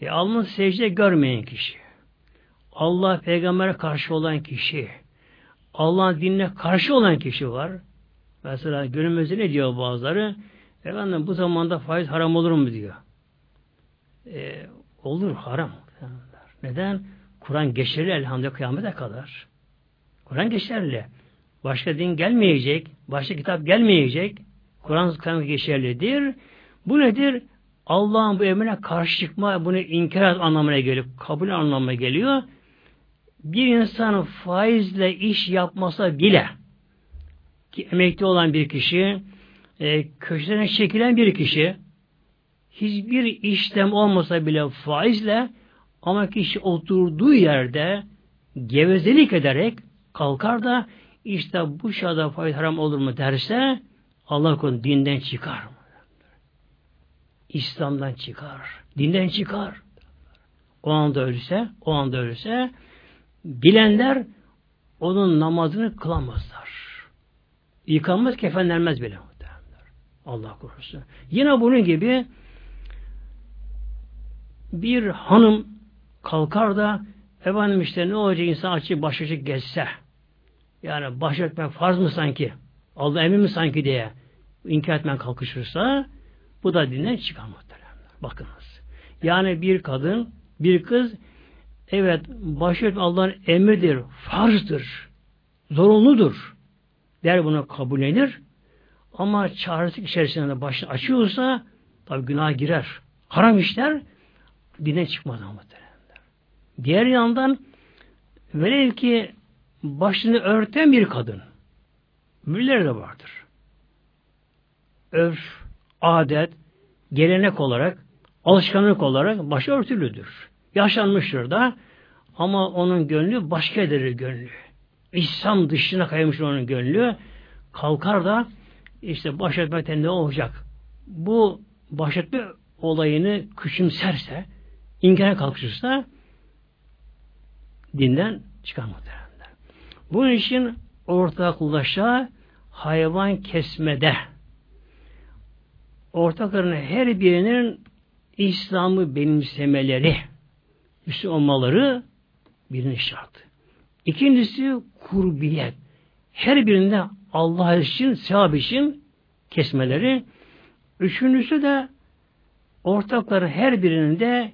E, alnın secde görmeyen kişi, Allah peygambere karşı olan kişi, Allah'ın dinine karşı olan kişi var. Mesela günümüzde ne diyor bazıları? Efendim bu zamanda faiz haram olur mu diyor. E, olur haram. Neden? Kur'an geçerli elhamdülillah kıyamete kadar. Kur'an geçerli. Başka din gelmeyecek, başka kitap gelmeyecek. Kur'an kıyamete geçerlidir. Bu nedir? Allah'ın bu emrine karşı çıkma, bunu inkar anlamına geliyor. Kabul anlamına geliyor. Bir insan faizle iş yapmasa bile ki emekli olan bir kişi, e, köşelerine çekilen bir kişi, hiçbir işlem olmasa bile faizle ama kişi oturduğu yerde gevezelik ederek kalkar da işte bu şada faiz haram olur mu derse Allah korusun dinden çıkar. İslam'dan çıkar. Dinden çıkar. O anda ölse, o anda ölse bilenler onun namazını kılamazlar. Yıkanmaz, kefenlenmez bile. Allah korusun. Yine bunun gibi bir hanım kalkar da efendim işte ne olacak insan açık baş açık geçse yani baş etmek farz mı sanki Allah emin mi sanki diye inkar etmen kalkışırsa bu da dinden çıkar muhtemelen. Bakınız. Yani bir kadın bir kız evet başörtme Allah'ın emridir, farzdır, zorunludur. Der bunu kabullenir. Ama çaresizlik içerisinde başını açıyorsa tabi günah girer. Haram işler dine çıkmaz muhtemelen. Diğer yandan velev ki başını örten bir kadın. Birileri de vardır. Örf, adet, gelenek olarak alışkanlık olarak başı örtülüdür. Yaşanmıştır da ama onun gönlü başka ederir gönlü. İslam dışına kaymış onun gönlü. Kalkar da işte baş etmekten ne olacak? Bu baş etme olayını küçümserse, inkara kalkışırsa dinden çıkar muhtemelen. Bunun için ortaklaşa hayvan kesmede ortaklarının her birinin İslam'ı benimsemeleri, Müslüman olmaları birinin şartı. İkincisi kurbiyet. Her birinde Allah için, sevap için kesmeleri. Üçüncüsü de ortakları her birinde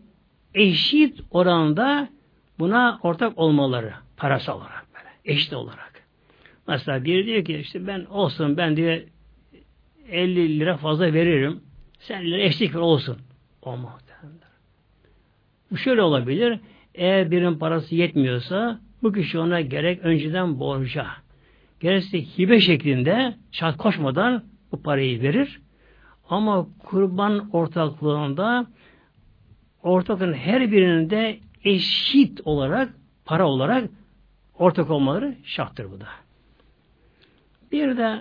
eşit oranda buna ortak olmaları parasal olarak böyle. Eşit olarak. Mesela biri diyor ki işte ben olsun ben diye 50 lira fazla veririm. Sen lira eşlik olsun. O muhtemelen. Bu şöyle olabilir. Eğer birinin parası yetmiyorsa bu kişi ona gerek önceden borca gerekse hibe şeklinde şart koşmadan bu parayı verir. Ama kurban ortaklığında ortakların her birinin de eşit olarak para olarak ortak olmaları şarttır bu da. Bir de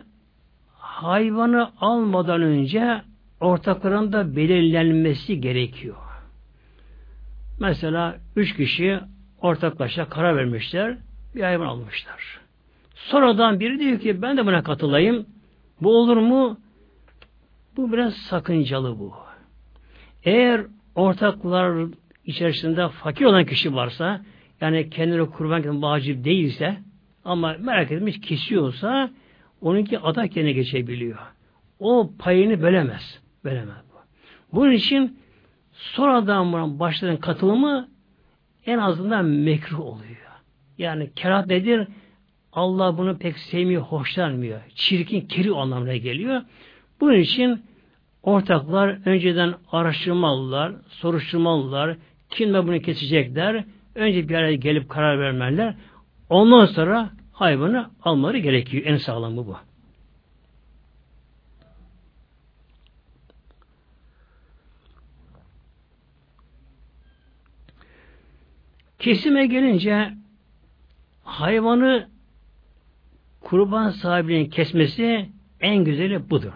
hayvanı almadan önce ortakların da belirlenmesi gerekiyor. Mesela üç kişi ortaklaşa karar vermişler, bir hayvan almışlar. Sonradan biri diyor ki ben de buna katılayım. Bu olur mu? Bu biraz sakıncalı bu. Eğer ortaklar içerisinde fakir olan kişi varsa, yani kendine kurban etmek vacip değilse, ama merak etmiş kesiyorsa, onunki adak yerine geçebiliyor. O payını bölemez. Bu. Bunun için sonradan başlayan katılımı en azından mekruh oluyor. Yani kerat nedir? Allah bunu pek sevmiyor, hoşlanmıyor. Çirkin, kiri anlamına geliyor. Bunun için ortaklar önceden araştırmalılar, soruşturmalılar, kimle bunu kesecekler, önce bir araya gelip karar vermeler, ondan sonra hayvanı almaları gerekiyor. En sağlamı bu. Kesime gelince hayvanı kurban sahibinin kesmesi en güzeli budur.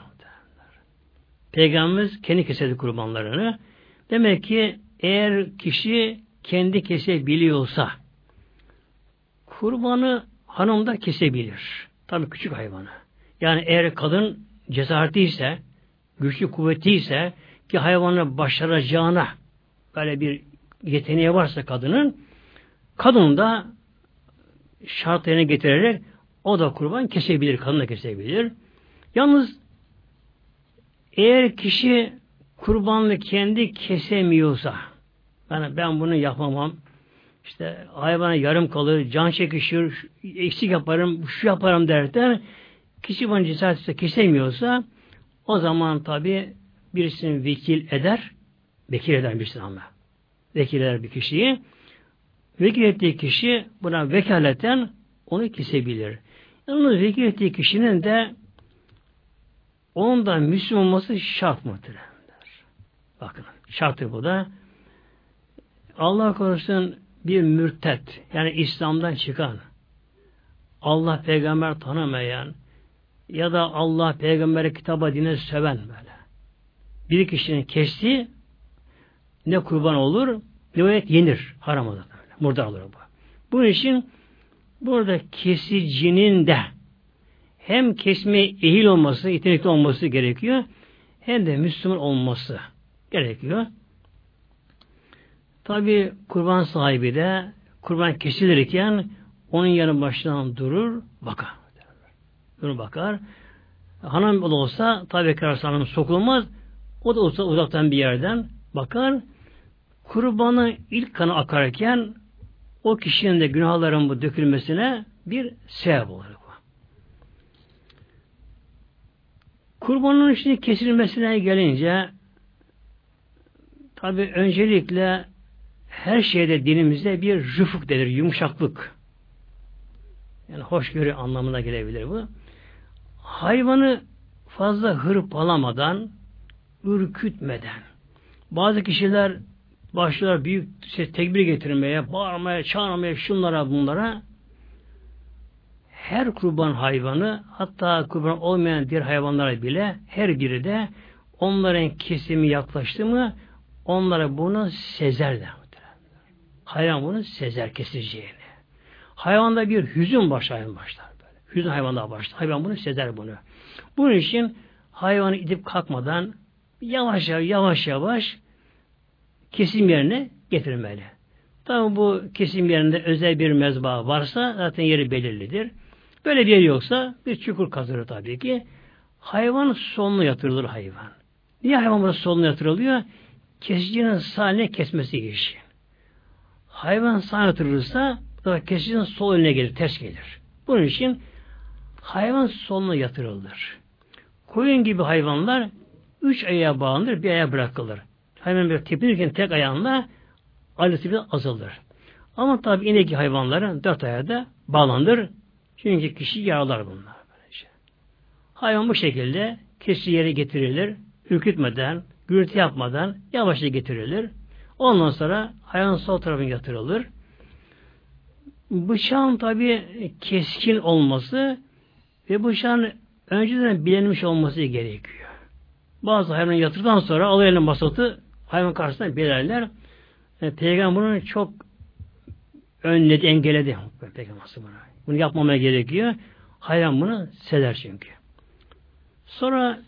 Peygamberimiz kendi keserdi kurbanlarını. Demek ki eğer kişi kendi kesebiliyorsa kurbanı hanım da kesebilir. Tabii küçük hayvanı. Yani eğer kadın cesaretliyse, güçlü kuvvetliyse ki hayvanı başaracağına böyle bir yeteneği varsa kadının Kadın da şartlarını getirerek o da kurban kesebilir, kadın da kesebilir. Yalnız eğer kişi kurbanlı kendi kesemiyorsa yani ben bunu yapamam işte hayvana yarım kalır, can çekişir, eksik yaparım, şu yaparım derken kişi bunu cesaret kesemiyorsa o zaman tabi birisini vekil eder, vekil eder birisi ama. Vekil eder bir kişiyi. Vekil ettiği kişi buna vekaleten onu kesebilir. Yalnız vekil ettiği kişinin de onun da Müslüman olması şart mıdır? Bakın şartı bu da. Allah korusun bir mürtet yani İslam'dan çıkan Allah peygamber tanımayan ya da Allah peygambere kitaba dine seven böyle. Bir kişinin kestiği ne kurban olur ne et yenir. Haram olur. Böyle. Murdar olur bu. Bunun için burada kesicinin de hem kesmeye ehil olması, yetenekli olması gerekiyor hem de Müslüman olması gerekiyor. Tabi kurban sahibi de kurban kesilirken onun yanı başından durur, bakar. Durur bakar. Hanım olsa tabi karşı sokulmaz. O da olsa uzaktan bir yerden bakar. Kurbanın ilk kanı akarken o kişinin de günahların bu dökülmesine bir sebep olur. Kurbanın şimdi kesilmesine gelince tabi öncelikle her şeyde dinimizde bir rüfuk denir, yumuşaklık. Yani hoşgörü anlamına gelebilir bu. Hayvanı fazla hırpalamadan, ürkütmeden, bazı kişiler başlıyorlar büyük ses tekbir getirmeye, bağırmaya, çağırmaya, şunlara bunlara. Her kurban hayvanı, hatta kurban olmayan diğer hayvanlara bile her biri de onların kesimi yaklaştı mı onlara bunu sezerler. Hayvan bunu sezer keseceğini. Hayvanda bir hüzün başlar başlar. Böyle. Hüzün hayvanda başlar. Hayvan bunu sezer bunu. Bunun için hayvanı idip kalkmadan yavaş yavaş yavaş kesim yerine getirmeli. Tabi bu kesim yerinde özel bir mezba varsa zaten yeri belirlidir. Böyle bir yer yoksa bir çukur kazılır tabii ki. Hayvan sonuna yatırılır hayvan. Niye hayvan burada sonuna yatırılıyor? Kesicinin sahne kesmesi için. Hayvan sağ yatırılırsa kesicinin sol önüne gelir, ters gelir. Bunun için hayvan soluna yatırılır. Koyun gibi hayvanlar üç ayağa bağlanır, bir ayağa bırakılır. Hayvan bir tepinirken tek ayağında aleti bir azalır. Ama tabi inek hayvanların dört ayağı da bağlanır. Çünkü kişi yaralar bunlar. Böylece. Hayvan bu şekilde kesi yere getirilir. Ürkütmeden, gürültü yapmadan yavaşça getirilir. Ondan sonra hayvan sol tarafına yatırılır. Bıçağın tabi keskin olması ve bıçağın önceden bilinmiş olması gerekiyor. Bazı hayvan yatırdıktan sonra alır eline basatı hayvan karşısında belirler. E, Peygamber bunu çok önledi, engelledi. Peygamber bunu. Bunu yapmamaya gerekiyor. Hayvan bunu sezer çünkü. Sonra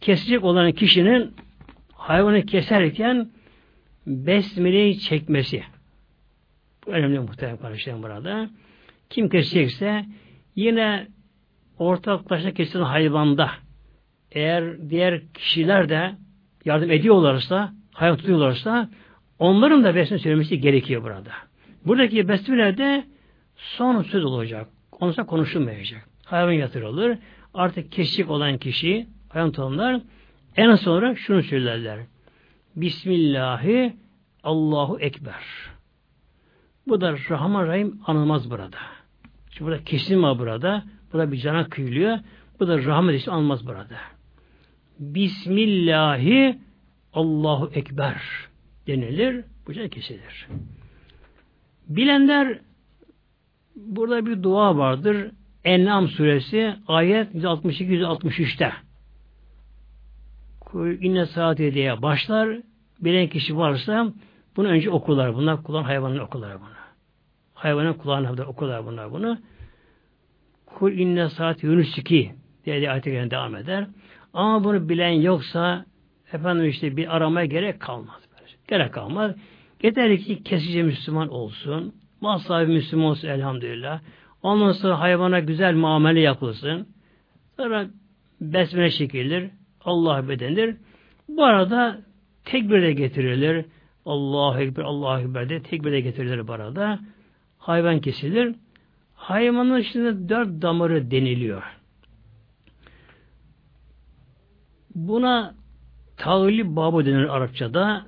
kesecek olan kişinin hayvanı keserken besmeleyi çekmesi. Bu önemli muhtemelen kardeşlerim burada. Kim kesecekse yine ortaklaşa kesilen hayvanda eğer diğer kişiler de yardım ediyorlarsa, hayat tutuyorlarsa onların da besmele söylemesi gerekiyor burada. Buradaki besmele de son söz olacak. Onunsa konuşulmayacak. Hayvan yatırılır. Artık kesecek olan kişi, hayvan tutanlar en sonra şunu söylerler. Bismillahi Allahu Ekber. Bu da Rahman Rahim anılmaz burada. Şimdi burada kesim var burada. Burada bir cana kıyılıyor. Bu da rahmet için anılmaz burada. Bismillahi Allahu Ekber denilir. Bu cana kesilir. Bilenler burada bir dua vardır. En'am suresi ayet 162-163'te. İnne saati diye başlar. Bilen kişi varsa bunu önce okurlar. Bunlar kulağın hayvanın okurlar bunu. Hayvanın kulağına okurlar bunlar bunu. Kul inne saati yunusiki diye ayet devam eder. Ama bunu bilen yoksa efendim işte bir aramaya gerek kalmaz. Gerek kalmaz. Yeter ki kesici Müslüman olsun. Mal sahibi Müslüman olsun elhamdülillah. Ondan sonra hayvana güzel muamele yapılsın. Sonra besmele çekilir. Allah bedenir. Bu arada tekbir de getirilir. Allahu Ekber, Allahu Ekber de tekbir getirilir bu arada. Hayvan kesilir. Hayvanın içinde dört damarı deniliyor. Buna tağli babı denir Arapçada.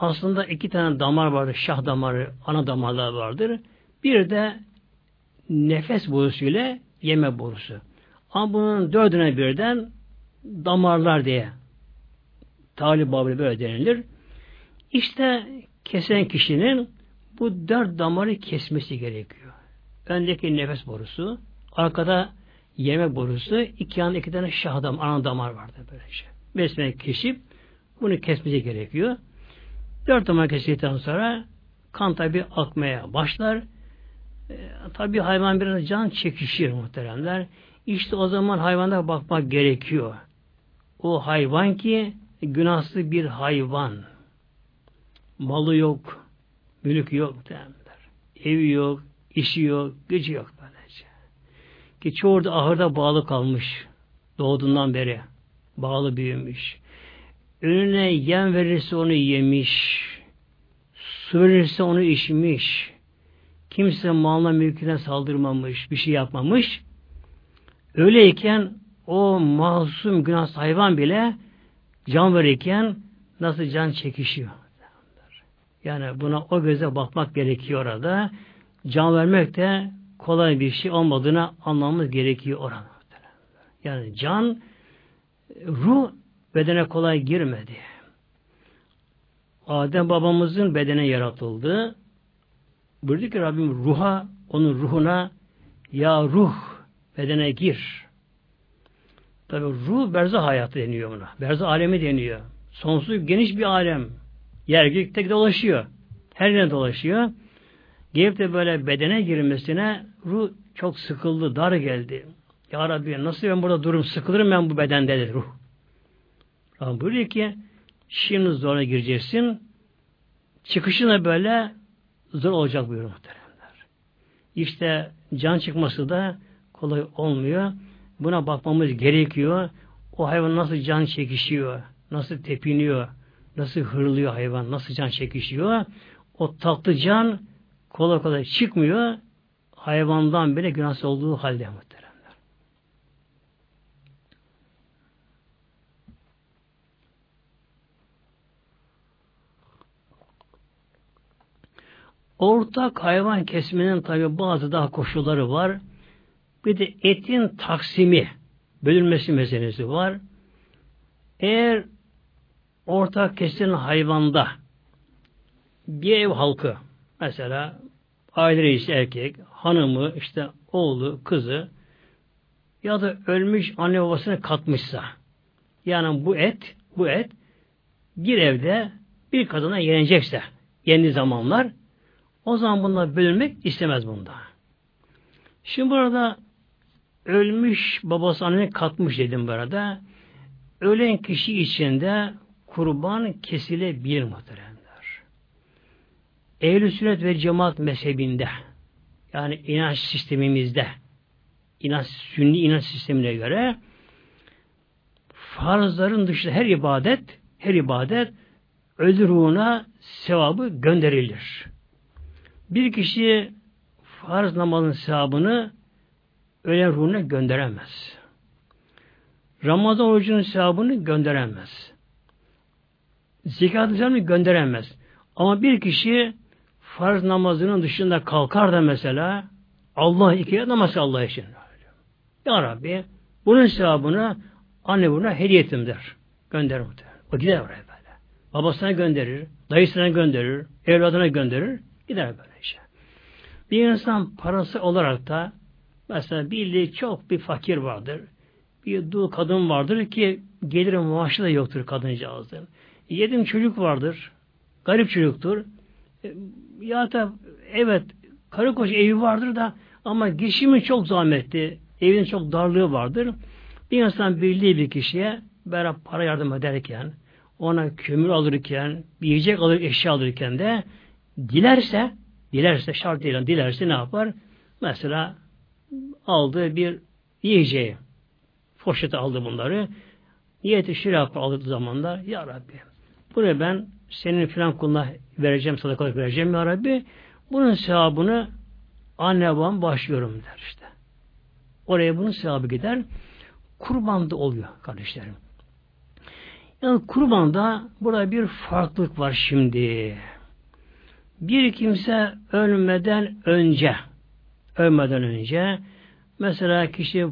Aslında iki tane damar vardır. Şah damarı, ana damarlar vardır. Bir de nefes borusu ile yeme borusu. Ama bunun dördüne birden damarlar diye talip babı böyle denilir. İşte kesen kişinin bu dört damarı kesmesi gerekiyor. Öndeki nefes borusu, arkada yemek borusu, iki yanında iki tane şahdam, ana damar vardı böyle şey. Besmele kesip bunu kesmesi gerekiyor. Dört damar kesildikten sonra kan tabi akmaya başlar. E, tabi hayvan biraz can çekişir muhteremler. İşte o zaman hayvana bakmak gerekiyor. O hayvan ki günahsız bir hayvan. Malı yok, mülk yok derler. Evi yok, işi yok, gücü yok böylece. Ki çoğu da ahırda bağlı kalmış. Doğduğundan beri. Bağlı büyümüş. Önüne yem verirse onu yemiş. Su verirse onu içmiş. Kimse malına mülküne saldırmamış, bir şey yapmamış. Öyleyken o masum günahsız hayvan bile can verirken nasıl can çekişiyor. Yani buna o göze bakmak gerekiyor orada. Can vermek de kolay bir şey olmadığını anlamamız gerekiyor orada. Yani can, ruh bedene kolay girmedi. Adem babamızın bedene yaratıldı. Buyurdu ki Rabbim ruha, onun ruhuna ya ruh bedene gir. Tabi ruh berzah hayatı deniyor buna. Berzah alemi deniyor. Sonsuz geniş bir alem. Yer gökte dolaşıyor. Her yerine dolaşıyor. Gelip de böyle bedene girmesine ruh çok sıkıldı, dar geldi. Ya Rabbi nasıl ben burada durum sıkılırım ben bu bedende dedi ruh. Rabbim buyuruyor ki şimdi zora gireceksin. Çıkışına böyle zor olacak buyuruyor muhteremler. İşte can çıkması da kolay olmuyor. Buna bakmamız gerekiyor. O hayvan nasıl can çekişiyor, nasıl tepiniyor, nasıl hırlıyor hayvan, nasıl can çekişiyor. O tatlı can kolay kolay çıkmıyor. Hayvandan bile günahsız olduğu halde muhteremler. Ortak hayvan kesiminin tabi bazı daha koşulları var. Bir de etin taksimi, bölünmesi meselesi var. Eğer ortak kesilen hayvanda bir ev halkı mesela aile reisi erkek, hanımı, işte oğlu, kızı ya da ölmüş anne babasını katmışsa yani bu et, bu et bir evde bir kadına yenecekse yeni zamanlar o zaman bunlar bölünmek istemez bunda. Şimdi burada ölmüş babası anneni katmış dedim burada. Ölen kişi içinde kurban kesilebilir muhteremler. Ehl-i sünnet ve cemaat mezhebinde yani inanç sistemimizde inanç, sünni inanç sistemine göre farzların dışında her ibadet her ibadet ölü ruhuna sevabı gönderilir. Bir kişi farz namazın sevabını ölen ruhuna gönderemez. Ramazan orucunun sevabını gönderemez. Zekat sevabını gönderemez. Ama bir kişi farz namazının dışında kalkar da mesela Allah ikiye namaz Allah için. Ya Rabbi bunun sevabını anne buna hediye ettim der. Muhtemelen. O gider oraya böyle. Babasına gönderir, dayısına gönderir, evladına gönderir, gider böyle şey. Bir insan parası olarak da mesela bildiği çok bir fakir vardır. Bir dul kadın vardır ki gelir maaşı da yoktur kadıncağızın. Yedim çocuk vardır. Garip çocuktur. E, ya da evet karı koca evi vardır da ama geçimi çok zahmetli. Evin çok darlığı vardır. Bir insan bildiği bir kişiye beraber para yardım ederken, ona kömür alırken, bir yiyecek alır, eşya alırken de dilerse, dilerse şart değil, dilerse ne yapar? Mesela aldığı bir yiyeceği, poşete aldı bunları. Niyeti şöyle yapar aldığı zamanda, Ya Rabbi, bunu ben senin filan kuluna vereceğim, sadakalık vereceğim Ya Rabbi. Bunun sevabını anne babam başlıyorum der işte. Oraya bunun sevabı gider. Kurban da oluyor kardeşlerim. Yani kurbanda burada bir farklılık var şimdi. Bir kimse ölmeden önce ölmeden önce mesela kişi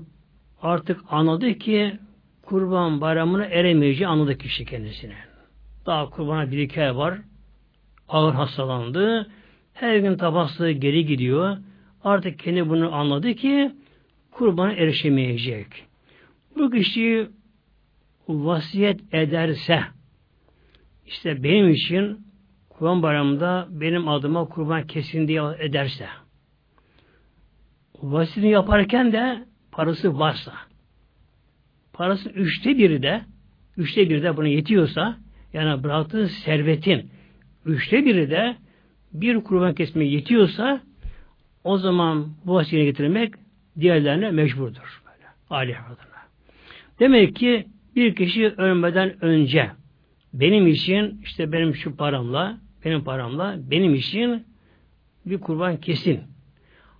artık anladı ki kurban bayramına eremeyeceği anladı kişi kendisine. Daha kurbana bir iki ay var. Ağır hastalandı. Her gün tabaklığı geri gidiyor. Artık kendi bunu anladı ki kurbana erişemeyecek. Bu kişi vasiyet ederse işte benim için Kurban bayramında benim adıma kurban kesin diye ederse vasiyetini yaparken de parası varsa parası üçte biri de üçte biri de buna yetiyorsa yani bıraktığı servetin üçte biri de bir kurban kesmeye yetiyorsa o zaman bu vasiyeti getirmek diğerlerine mecburdur. Böyle, aile adına. Demek ki bir kişi ölmeden önce benim için işte benim şu paramla benim paramla benim için bir kurban kesin.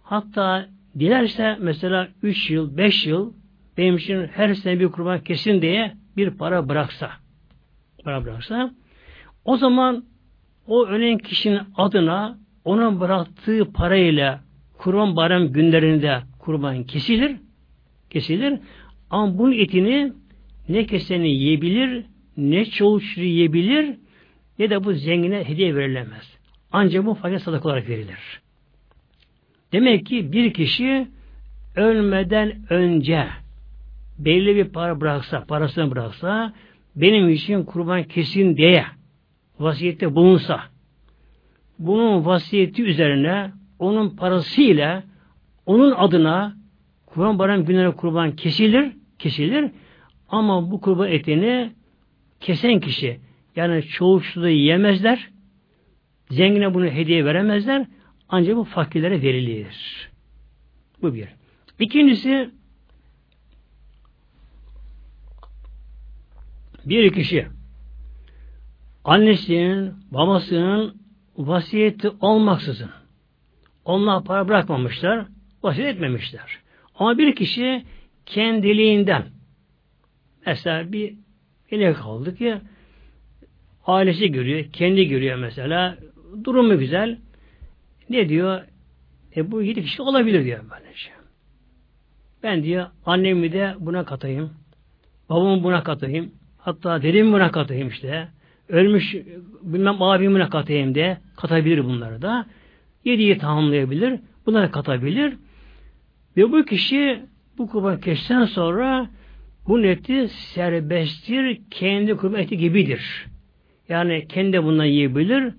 Hatta dilerse mesela 3 yıl, 5 yıl benim için her sene bir kurban kesin diye bir para bıraksa para bıraksa o zaman o ölen kişinin adına ona bıraktığı parayla kurban bayram günlerinde kurban kesilir kesilir ama bunun etini ne keseni yiyebilir ne çoğu yiyebilir ne de bu zengine hediye verilemez. Ancak bu fakir sadak olarak verilir. Demek ki bir kişi ölmeden önce belli bir para bıraksa, parasını bıraksa, benim için kurban kesin diye vasiyette bulunsa, bunun vasiyeti üzerine onun parasıyla onun adına kurban bayram günlerine kurban kesilir, kesilir ama bu kurban etini kesen kişi yani çoğu şurada yiyemezler. Zengine bunu hediye veremezler. Ancak bu fakirlere verilir. Bu bir. İkincisi bir kişi annesinin, babasının vasiyeti olmaksızın onlar para bırakmamışlar, vasiyet etmemişler. Ama bir kişi kendiliğinden mesela bir inek kaldı ki ailesi görüyor, kendi görüyor mesela. Durumu güzel. Ne diyor? E bu yedi kişi olabilir diyor böylece. Ben diyor annemi de buna katayım. Babamı buna katayım. Hatta dedemi buna katayım işte. Ölmüş bilmem abimi buna katayım diye katabilir bunları da. Yediği tamamlayabilir. Bunları katabilir. Ve bu kişi bu kurban keşten sonra bu eti serbesttir, kendi kurban eti gibidir. Yani kendi bundan yiyebilir,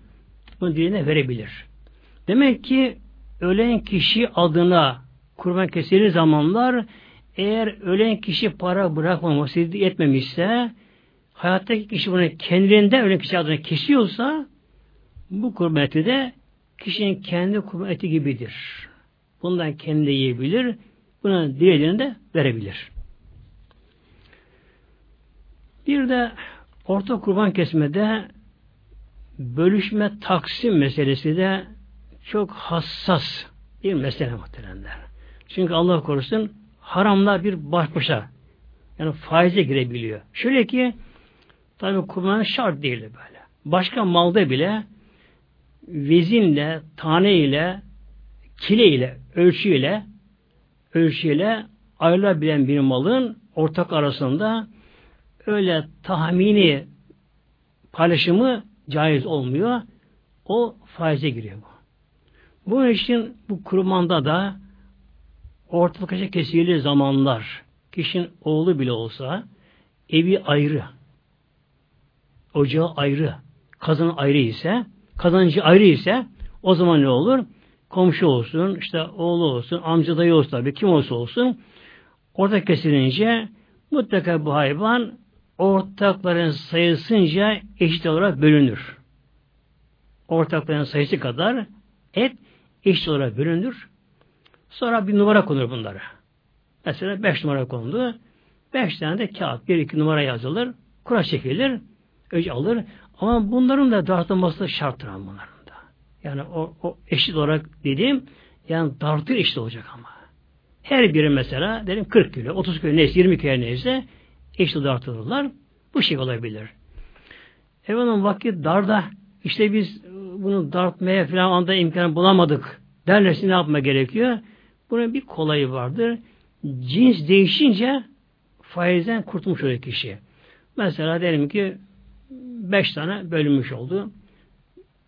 bunu diline verebilir. Demek ki ölen kişi adına kurban kesilir zamanlar eğer ölen kişi para bırakmaması etmemişse hayattaki kişi bunu kendiliğinden ölen kişi adına kesiyorsa bu kurban eti de kişinin kendi kurban eti gibidir. Bundan kendi yiyebilir, buna dilediğini de verebilir. Bir de Orta kurban kesmede bölüşme taksim meselesi de çok hassas bir mesele muhteremler. Çünkü Allah korusun haramla bir baş başa yani faize girebiliyor. Şöyle ki tabi kurban şart değil böyle. Başka malda bile vezinle, tane ile, kile ile, ölçüyle ölçüyle ayrılabilen bir malın ortak arasında öyle tahmini paylaşımı caiz olmuyor. O faize giriyor bu. Bunun için bu kurmanda da ortalık kesili zamanlar kişinin oğlu bile olsa evi ayrı ocağı ayrı kazanı ayrı ise kazancı ayrı ise o zaman ne olur? Komşu olsun, işte oğlu olsun, amca dayı olsun tabii, kim olsa olsun orta kesilince mutlaka bu hayvan ortakların sayısınca eşit olarak bölünür. Ortakların sayısı kadar et eşit olarak bölünür. Sonra bir numara konur bunlara. Mesela beş numara kondu. Beş tane de kağıt, bir iki numara yazılır. Kura çekilir. Önce alır. Ama bunların da dağıtılması şarttır bunların da. Yani o, o eşit olarak dediğim yani dartı eşit olacak ama. Her biri mesela dedim 40 kilo, 30 kilo neyse, 20 kilo neyse eşit dağıtılırlar. Bu şey olabilir. Efendim vakit darda işte biz bunu dartmaya falan anda imkan bulamadık derlerse ne yapma gerekiyor? Bunun bir kolayı vardır. Cins değişince faizden kurtulmuş oluyor kişi. Mesela diyelim ki beş tane bölünmüş oldu.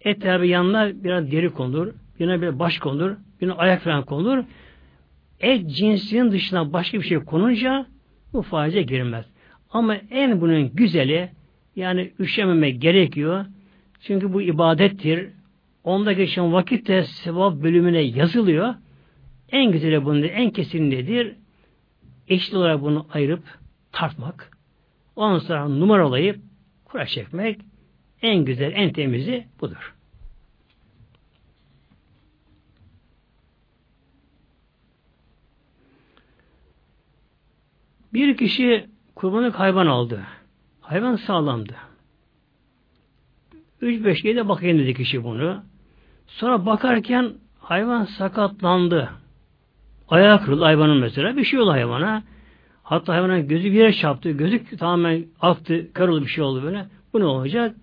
Et tabi yanına biraz deri konulur, birine bir baş konulur, birine ayak falan konulur. Et cinsinin dışına başka bir şey konunca bu faize girmez. Ama en bunun güzeli yani üşememek gerekiyor. Çünkü bu ibadettir. Onda geçen vakitte sevap bölümüne yazılıyor. En güzeli bunun en kesin nedir? Eşit olarak bunu ayırıp tartmak. Ondan sonra numaralayıp kura çekmek en güzel, en temizi budur. Bir kişi kurbanlık hayvan aldı. Hayvan sağlamdı. 3-5 kere bakayım dedi kişi bunu. Sonra bakarken hayvan sakatlandı. Ayağı kırıldı hayvanın mesela. Bir şey oldu hayvana. Hatta hayvanın gözü bir yere çarptı. Gözü tamamen aktı. Kırıldı bir şey oldu böyle. Bu ne olacak?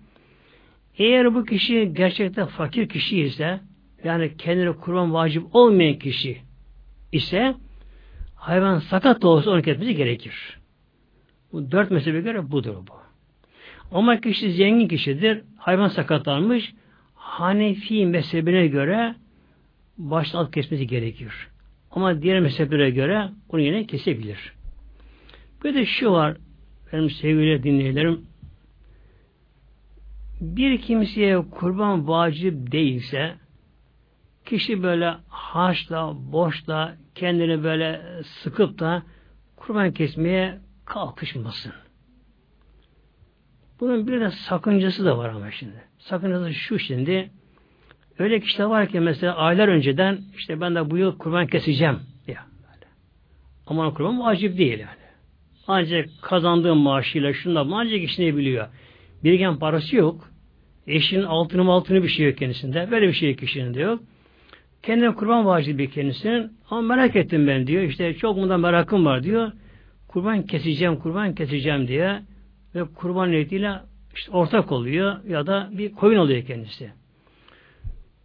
Eğer bu kişi gerçekten fakir kişi ise yani kendine kurban vacip olmayan kişi ise hayvan sakat da olsa onu kesmesi gerekir. Bu dört mezhebe göre budur bu. Ama kişi zengin kişidir. Hayvan sakatlanmış. Hanefi mezhebine göre başta alt kesmesi gerekir. Ama diğer mezheplere göre onu yine kesebilir. Bir de şu var benim sevgili dinleyicilerim bir kimseye kurban vacip değilse kişi böyle haşla, boşla kendini böyle sıkıp da kurban kesmeye kalkışmasın. Bunun bir de sakıncası da var ama şimdi. Sakıncası şu şimdi. Öyle kişiler var ki mesela aylar önceden işte ben de bu yıl kurban keseceğim diye. Böyle. Ama kurban vacip değil yani. Ancak kazandığı maaşıyla şunda ancak işini biliyor. Biriken parası yok. Eşinin altını altını bir şey yok kendisinde. Böyle bir şey kişinin de yok. Kendine kurban vacip bir kendisinin. Ama merak ettim ben diyor. İşte çok bundan merakım var diyor. Kurban keseceğim, kurban keseceğim diye ve kurban niyetiyle işte ortak oluyor ya da bir koyun oluyor kendisi.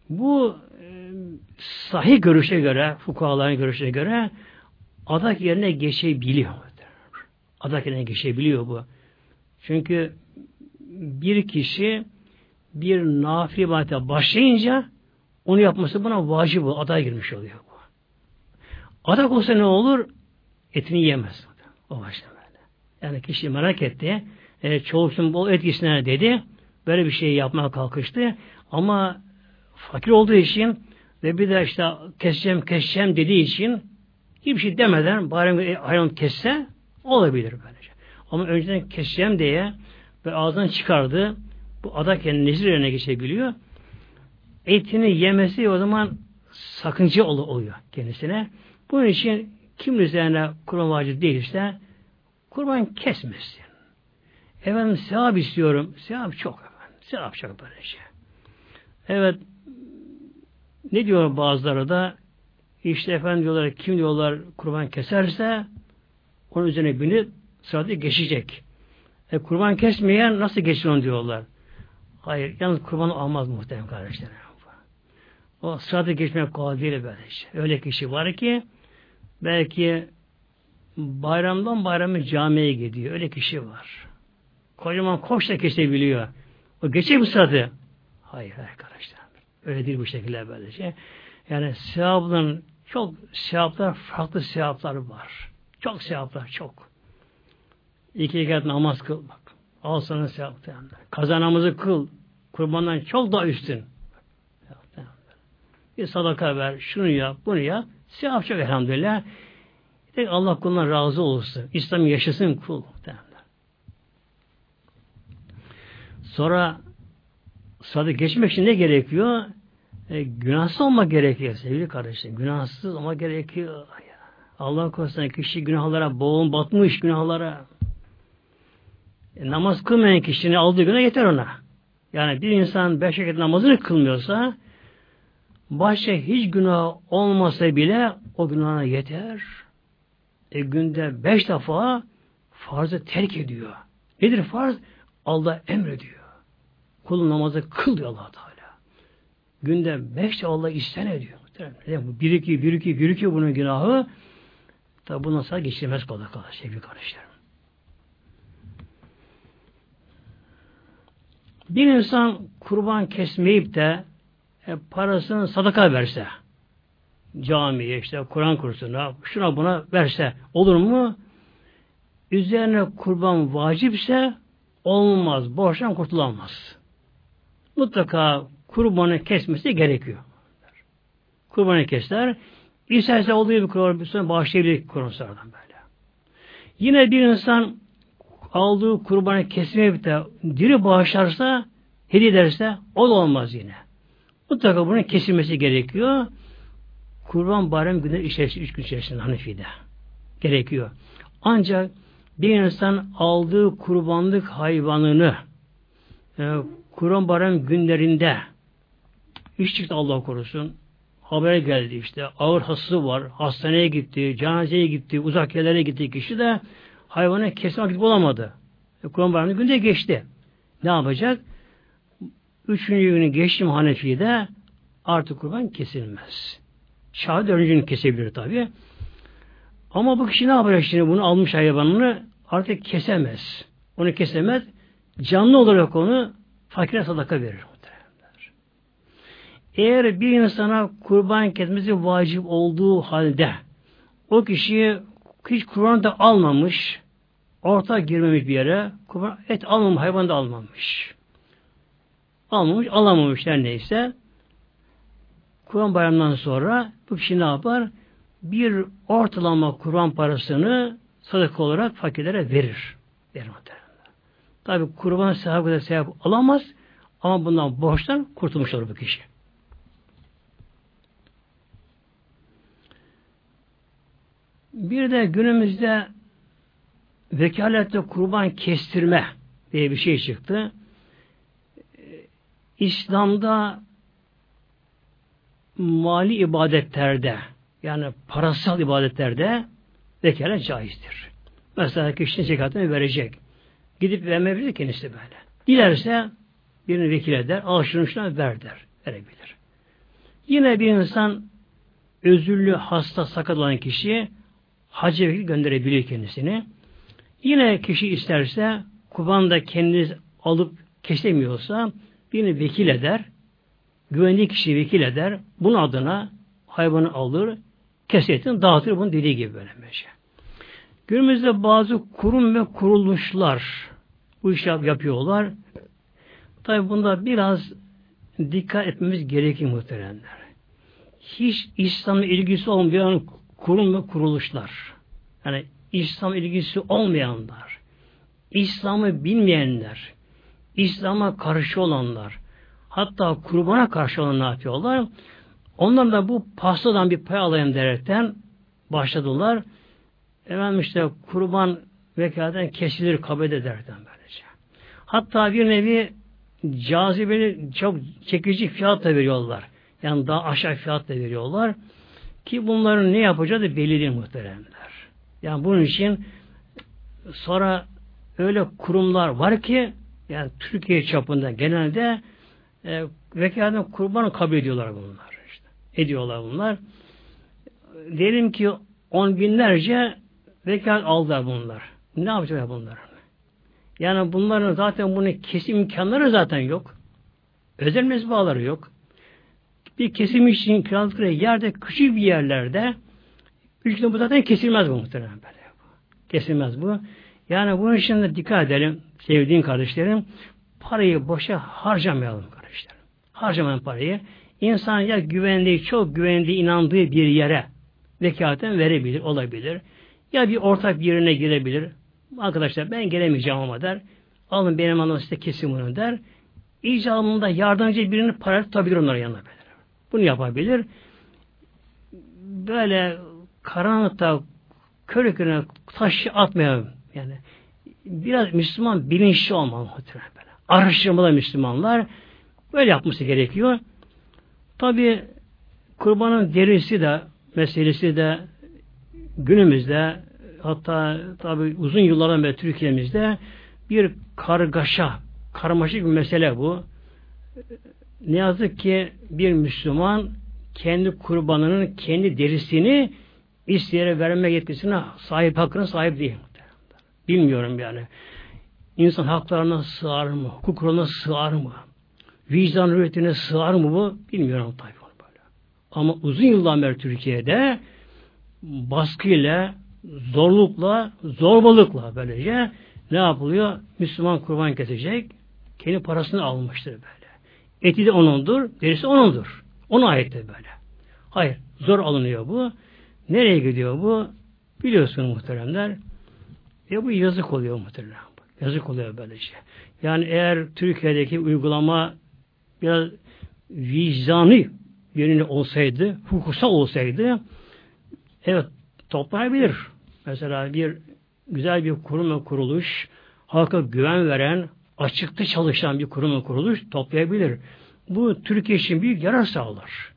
Bu e, sahih görüşe göre, fukahaların görüşe göre adak yerine geçebiliyor. Adak yerine geçebiliyor bu. Çünkü bir kişi bir nafile ibadete başlayınca onu yapması buna vacip bu. Adaya girmiş oluyor bu. Adak olsa ne olur? Etini yiyemez. O başta böyle. Yani kişi merak etti. E, çoğusun bol etkisine dedi. Böyle bir şey yapmaya kalkıştı. Ama fakir olduğu için ve bir de işte keseceğim keseceğim dediği için hiçbir şey demeden bari hayvan kesse olabilir böylece. Ama önceden keseceğim diye ve ağzından çıkardı. Bu adak yani nezir yerine geçebiliyor. Etini yemesi o zaman sakınca oluyor kendisine. Bunun için kim üzerine kurban vacip değilse kurban kesmesin. Efendim sevap istiyorum. Sevap çok efendim. Sevap çok böylece. Şey. Evet ne diyor bazıları da işte efendim diyorlar kim diyorlar kurban keserse onun üzerine binip sırada geçecek. E, kurban kesmeyen nasıl geçsin onu diyorlar. Hayır. Yalnız kurban almaz muhtemelen kardeşlerim. O sırada geçmek kolay değil böyle işte. Öyle kişi var ki belki bayramdan bayrama camiye gidiyor. Öyle kişi var. Kocaman koş da kesebiliyor. O geçecek bu sırada. Hayır arkadaşlar. Öyle değil bu şekilde böylece. Yani sevabın çok sevaplar, farklı sevaplar var. Çok sevaplar, çok. İki rekat namaz kıl bak. Al sana sevap. Kazanamızı kıl. Kurbandan çok daha üstün. Bir sadaka ver, şunu yap, bunu yap. Sevap çok elhamdülillah. Allah kulundan razı olsun. İslam yaşasın kul. Sonra sadaka geçmek için ne gerekiyor? E, günahsız olmak gerekiyor sevgili kardeşlerim. Günahsız olmak gerekiyor. Allah korusun kişi günahlara boğun batmış günahlara. E, namaz kılmayan kişinin aldığı günah yeter ona. Yani bir insan beş vakit namazını kılmıyorsa başka hiç günah olmasa bile o günahına yeter. E, günde beş defa farzı terk ediyor. Nedir farz? Allah emrediyor. Kulun namazı kıl diyor allah Teala. Günde beş defa Allah isten ediyor. Bir iki, bir iki, bir iki bunun günahı. Tabi bu nasıl geçirmez kolay kolay sevgili kardeşlerim. Bir insan kurban kesmeyip de e, parasını sadaka verse camiye işte Kur'an kursuna şuna buna verse olur mu? Üzerine kurban vacipse olmaz. Borçtan kurtulamaz. Mutlaka kurbanı kesmesi gerekiyor. Kurbanı kesler. İsterse olduğu bir kurban bir sonra bağışlayabilir kurbanlardan böyle. Yine bir insan aldığı kurbanı kesmeyip de diri bağışlarsa hediye ederse o da olmaz yine. Mutlaka bunun kesilmesi gerekiyor. Kurban bayram günü içerisinde, üç gün içerisinde Hanefi'de. Gerekiyor. Ancak bir insan aldığı kurbanlık hayvanını e, kurban bayram günlerinde iş çıktı Allah korusun haber geldi işte ağır hastası var hastaneye gitti cenazeye gitti uzak yerlere gitti kişi de hayvanı kesme vakit bulamadı. E, kurban bayramı günde geçti. Ne yapacak? Üçüncü günü geçtim Hanefi'de artık kurban kesilmez. Şahit dördüncü günü kesebilir tabi. Ama bu kişi ne yapacak şimdi bunu almış hayvanını artık kesemez. Onu kesemez. Canlı olarak onu fakire sadaka verir. Eğer bir insana kurban kesmesi vacip olduğu halde o kişi hiç kurban da almamış, orta girmemiş bir yere, kurban et almamış, hayvan da almamış. Almamış, alamamış her neyse. Kurban bayramından sonra bu kişi ne yapar? Bir ortalama kurban parasını sadaka olarak fakirlere verir. Verir Tabi kurban sahibi kadar sevap alamaz ama bundan borçtan kurtulmuş olur bu kişi. Bir de günümüzde vekalette kurban kestirme diye bir şey çıktı. İslam'da mali ibadetlerde yani parasal ibadetlerde vekalet caizdir. Mesela kişinin zekatını verecek. Gidip vermeyebilir kendisi böyle. Dilerse birini vekil eder, al ver der. Verebilir. Yine bir insan özürlü, hasta, sakat olan kişi hacı vekil gönderebilir kendisini. Yine kişi isterse kurban da kendiniz alıp kesemiyorsa birini vekil eder, güvenli kişi vekil eder, bunun adına hayvanı alır, kesetini dağıtır bunun dediği gibi böyle şey. Günümüzde bazı kurum ve kuruluşlar bu işi yapıyorlar. Tabi bunda biraz dikkat etmemiz gerekir muhteremler. Hiç İslam'la ilgisi olmayan kurum ve kuruluşlar, yani İslam ilgisi olmayanlar, İslam'ı bilmeyenler, İslam'a karşı olanlar, hatta kurbana karşı olanlar yapıyorlar? Onlar da bu pastadan bir pay alayım derekten başladılar. Efendim işte kurban vekalaten kesilir kabul ederden. Hatta bir nevi cazibeli çok çekici fiyat da veriyorlar. Yani daha aşağı fiyat da veriyorlar. Ki bunların ne yapacağı da belli değil muhteremler. Yani bunun için sonra öyle kurumlar var ki yani Türkiye çapında genelde e, vekalaten kurban kabul ediyorlar bunlar. Işte. Ediyorlar bunlar. Diyelim ki on binlerce vekalet aldılar bunlar. Ne yapacaklar bunlar? Yani bunların zaten bunu kesim imkanları zaten yok. Özel mezbaları yok. Bir kesim için kiralıkları yerde küçük bir yerlerde üç bu zaten kesilmez bu muhtemelen böyle. Kesilmez bu. Yani bunun için de dikkat edelim sevdiğim kardeşlerim. Parayı boşa harcamayalım kardeşlerim. Harcamayalım parayı. İnsan ya güvendiği, çok güvendiği, inandığı bir yere vekalaten verebilir, olabilir. Ya bir ortak yerine girebilir. Arkadaşlar ben gelemeyeceğim ama der. Alın benim anlamda size kesin bunu der. İcabında yardımcı birini para tutabilir onların yanına böyle. Bunu yapabilir. Böyle karanlıkta körü körüne taşı atmayalım. Yani biraz Müslüman bilinçli olmalı muhtemelen böyle. Araştırmalı Müslümanlar böyle yapması gerekiyor. Tabi kurbanın derisi de meselesi de günümüzde hatta tabi uzun yıllardan beri Türkiye'mizde bir kargaşa, karmaşık bir mesele bu. Ne yazık ki bir Müslüman kendi kurbanının kendi derisini isteyerek verme yetkisine sahip hakkına sahip değil. Bilmiyorum yani. İnsan haklarına sığar mı? Hukuk kuralına sığar mı? vicdan hürriyetine sığar mı bu? Bilmiyorum tabii böyle. Ama uzun yıldan beri Türkiye'de baskıyla, zorlukla, zorbalıkla böylece ne yapılıyor? Müslüman kurban kesecek. Kendi parasını almıştır böyle. Eti de onundur, derisi onundur. Ona aittir böyle. Hayır, zor alınıyor bu. Nereye gidiyor bu? Biliyorsunuz muhteremler. E bu yazık oluyor muhterem. Yazık oluyor böylece. Yani eğer Türkiye'deki uygulama biraz vicdanı yönünü olsaydı, hukuksal olsaydı evet toplayabilir. Mesela bir güzel bir kurum ve kuruluş, halka güven veren, açıkta çalışan bir kurum ve kuruluş toplayabilir. Bu Türkiye için büyük yarar sağlar.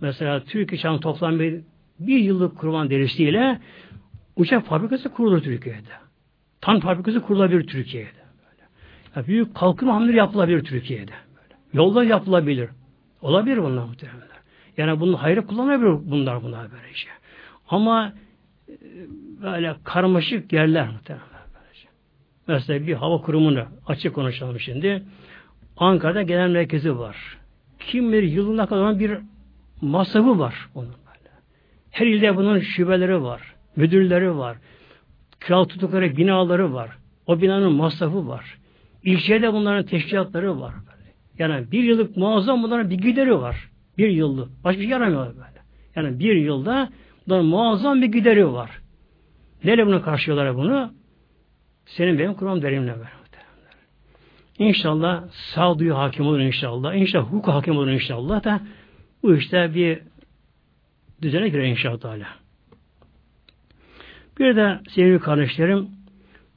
Mesela Türkiye için toplam bir, bir yıllık kurban derisiyle uçak fabrikası kurulur Türkiye'de. Tan fabrikası kurulabilir Türkiye'de. Böyle. Yani büyük kalkınma hamleleri yapılabilir Türkiye'de. Böyle. Yollar yapılabilir. Olabilir bunlar muhtemelen. Yani bunun hayrı kullanabilir bunlar bunlar böyle şey. Ama böyle karmaşık yerler. Mesela bir hava kurumunu açık konuşalım şimdi. Ankara'da genel merkezi var. Kim bilir yılına kadar bir masrafı var onun böyle. Her ilde bunun şubeleri var, müdürleri var, kral tutukları binaları var. O binanın masrafı var. İlçede bunların teşkilatları var. Böyle. Yani bir yıllık muazzam bunların bir gideri var. Bir yıllık. Başka bir şey yaramıyor böyle. Yani bir yılda bunların muazzam bir gideri var. Neyle bunu karşılıyorlar bunu? Senin benim kuram verimle ver. İnşallah sağduyu hakim olur inşallah. İnşallah hukuk hakim olur inşallah da bu işte bir düzene girer inşallah. Bir de sevgili kardeşlerim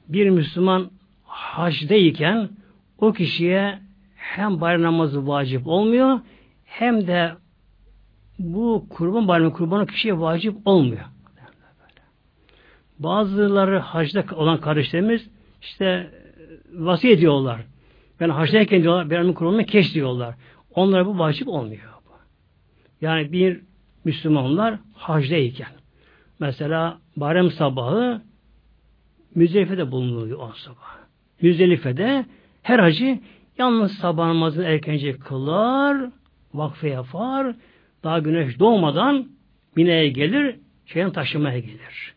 bir Müslüman hacdayken o kişiye hem bayram namazı vacip olmuyor hem de bu kurban bayramı kurbanı kişiye vacip olmuyor. Bazıları hacda olan kardeşlerimiz işte vasiyet ediyorlar. Ben hacdayken diyorlar bayramın kurbanını keş diyorlar. Onlara bu vacip olmuyor. Yani bir Müslümanlar hacdayken mesela bayram sabahı Müzdelife'de bulunuyor o sabah. Müzdelife'de her hacı yalnız sabah namazını erkence kılar, vakfe yapar, daha güneş doğmadan Mine'ye gelir, şeyden taşımaya gelir.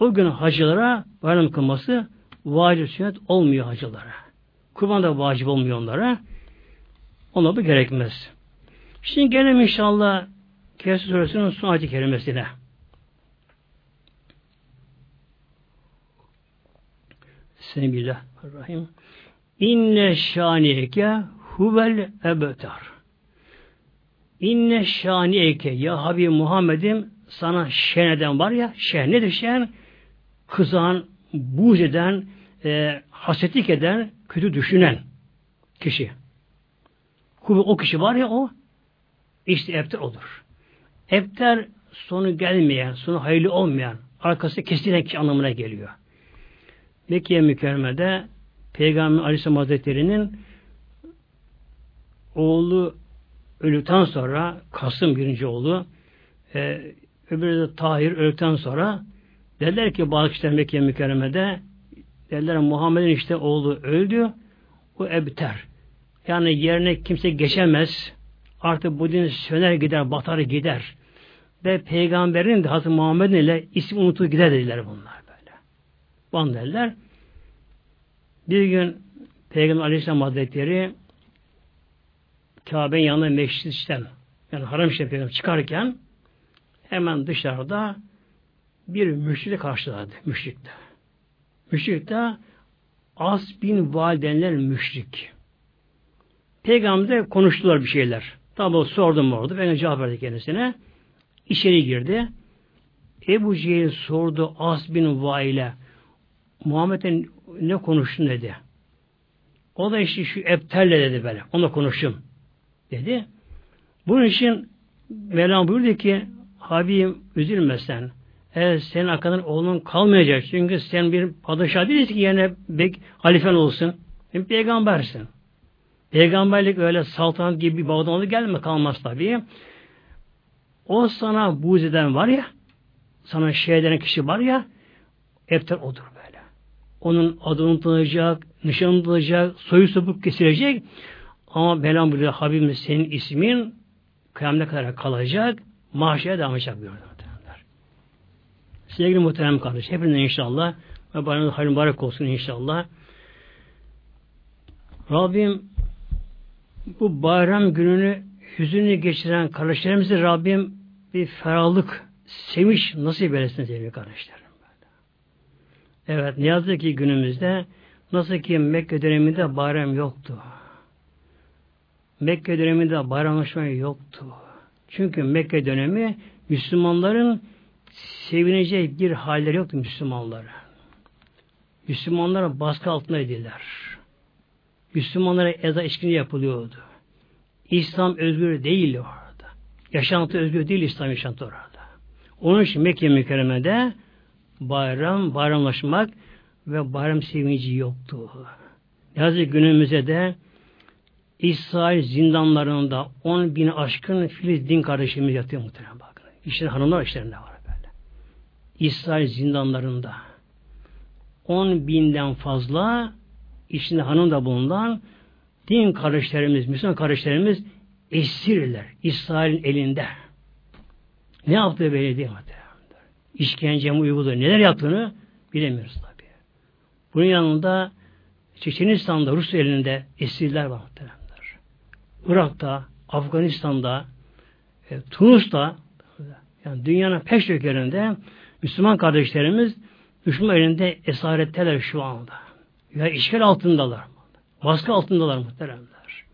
O gün hacılara bayram kılması vacip sünnet olmuyor hacılara. Kurban da vacip olmuyor onlara. Ona bu gerekmez. Şimdi gelelim inşallah Kehf suresinin son ayet kerimesine. Bismillahirrahmanirrahim. İnne şaniyeke huvel ebtar. İnne şaniyeke ya Habib Muhammed'im sana şen var ya şen nedir şen? Kızan, buğz eden, e, hasetlik eden, kötü düşünen kişi. O kişi var ya o işte ebter olur. Ebter sonu gelmeyen, sonu hayırlı olmayan, arkası kesilen kişi anlamına geliyor. Mekke mükerremede Peygamber Aleyhisselam Hazretleri'nin oğlu öldükten sonra Kasım birinci oğlu e, öbürü de Tahir öldükten sonra derler ki bazı kişiler Mekke mükerremede derler Muhammed'in işte oğlu öldü o ebter. Yani yerine kimse geçemez. Artık bu din söner gider, batar gider. Ve peygamberin de Hazreti Muhammed'in ile isim unutup gider dediler bunlar böyle. Ban derler. Bir gün Peygamber Aleyhisselam Hazretleri Kabe'nin yanında meşritten yani haram işlem çıkarken hemen dışarıda bir müşrikle karşıladı. Müşrikte. Müşrikte As bin Validenler müşrik. Peygamber konuştular bir şeyler. Tabi sordum orada. Ben cevap verdi kendisine. İçeri girdi. Ebu Cehil sordu As bin Vail'e Muhammed'in ne konuştun dedi. O da işte şu Ebter'le dedi böyle. Onunla konuştum. Dedi. Bunun için Mevlam buyurdu ki Habibim üzülme sen. Eğer senin hakkında oğlun kalmayacak. Çünkü sen bir padişah değilsin ki yerine bek, halifen olsun. Sen peygambersin. Peygamberlik öyle saltanat gibi bir bağdanlığı gelme kalmaz tabii. O sana buğz eden var ya, sana şey eden kişi var ya, Ebter odur böyle. Onun adı unutulacak, nişan unutulacak, soyu sopup kesilecek. Ama Mevlam buyuruyor Habibimiz senin ismin kıyamete kadar kalacak, mahşere devam edecek buyuruyor. Sevgili muhterem kardeş, hepinize inşallah ve bana hayır mübarek olsun inşallah. Rabbim bu bayram gününü hüzünlü geçiren kardeşlerimize Rabbim bir ferahlık, sevinç nasip eylesin sevgili kardeşlerim. Evet, ne yazık ki günümüzde nasıl ki Mekke döneminde bayram yoktu. Mekke döneminde bayramlaşma yoktu. Çünkü Mekke dönemi Müslümanların sevinecek bir halleri yoktu Müslümanlara. Müslümanlara baskı altındaydılar. Müslümanlara eza içkini yapılıyordu. İslam özgür değil orada. Yaşantı özgür değil İslam yaşantı orada. Onun için Mekke mükerremede bayram, bayramlaşmak ve bayram sevinci yoktu. Yazık günümüzde de İsrail zindanlarında 10 bin aşkın Filiz din kardeşimiz yatıyor muhtemelen bakın. İşte hanımlar işlerinde var böyle. İsrail zindanlarında 10 binden fazla içinde hanım da bulunan din kardeşlerimiz, Müslüman kardeşlerimiz esirler. İsrail'in elinde. Ne yaptığı belli değil İşkence mi uyguladı, neler yaptığını bilemiyoruz tabi. Bunun yanında Çeçenistan'da, Rus elinde esirler var muhtemelen. Irak'ta, Afganistan'da, e, Tunus'ta yani dünyanın pek çok yerinde Müslüman kardeşlerimiz düşman elinde esaretteler şu anda. Ya işgal altındalar. Baskı altındalar muhteremler.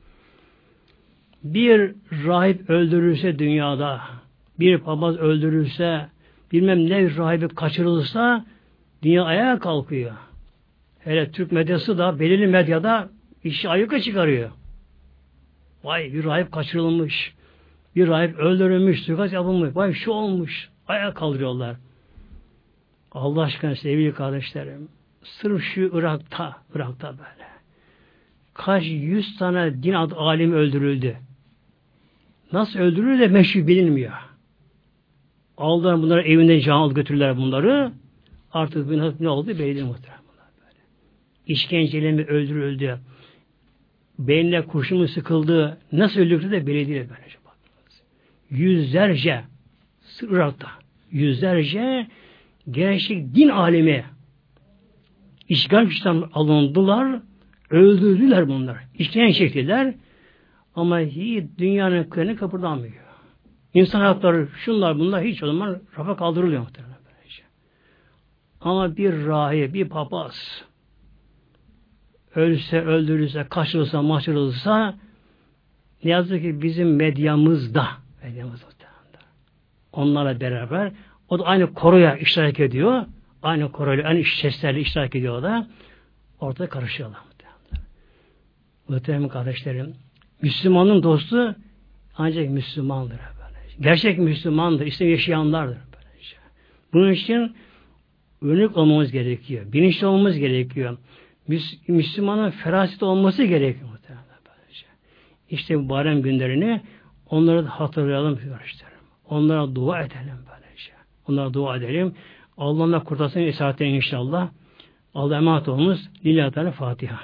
Bir rahip öldürülse dünyada, bir papaz öldürülse, bilmem ne rahibi kaçırılırsa dünya ayağa kalkıyor. Hele Türk medyası da belirli medyada işi ayıka çıkarıyor. Vay bir rahip kaçırılmış. Bir rahip öldürülmüş, suikast yapılmış. Vay şu olmuş. Ayağa kaldırıyorlar. Allah aşkına sevgili kardeşlerim. Sırf şu Irak'ta, Irak'ta böyle. Kaç yüz tane din adı alim öldürüldü. Nasıl öldürüldü de meşhur bilinmiyor. Aldılar bunları evinde can alıp götürdüler bunları. Artık ne oldu belli muhtemelen. İşkenceyle öldürüldü beynine kurşunu sıkıldı, nasıl öldürdü de belli değil bakınız. Yüzlerce Irak'ta yüzlerce gençlik din alemi işgal güçten alındılar, öldürdüler bunlar. İşkence çektiler ama hiç dünyanın kıyını kapırdanmıyor. İnsan hakları şunlar bunlar hiç o zaman rafa kaldırılıyor muhtemelen. Ama bir rahi, bir papaz, ölse, öldürülse, kaçırılsa, maçırılsa ne yazık ki bizim medyamızda medyamızda onlarla beraber o da aynı koroya iştirak ediyor. Aynı koroyla, aynı seslerle iştirak ediyor da. Ortada karışıyorlar. Muhterem kardeşlerim, Müslümanın dostu ancak Müslümandır. Böylece. Gerçek Müslümandır, işte yaşayanlardır. Böylece. Bunun için uyanık olmamız gerekiyor. Bilinçli olmamız gerekiyor. Müslümanın feraset olması gerekiyor. İşte bu bayram günlerini onları da hatırlayalım arkadaşlar. Onlara dua edelim böylece. Onlara dua edelim. Allah'ın kurtarsın esaretlerini inşallah. Allah'a emanet olunuz. Lillahi Teala Fatiha.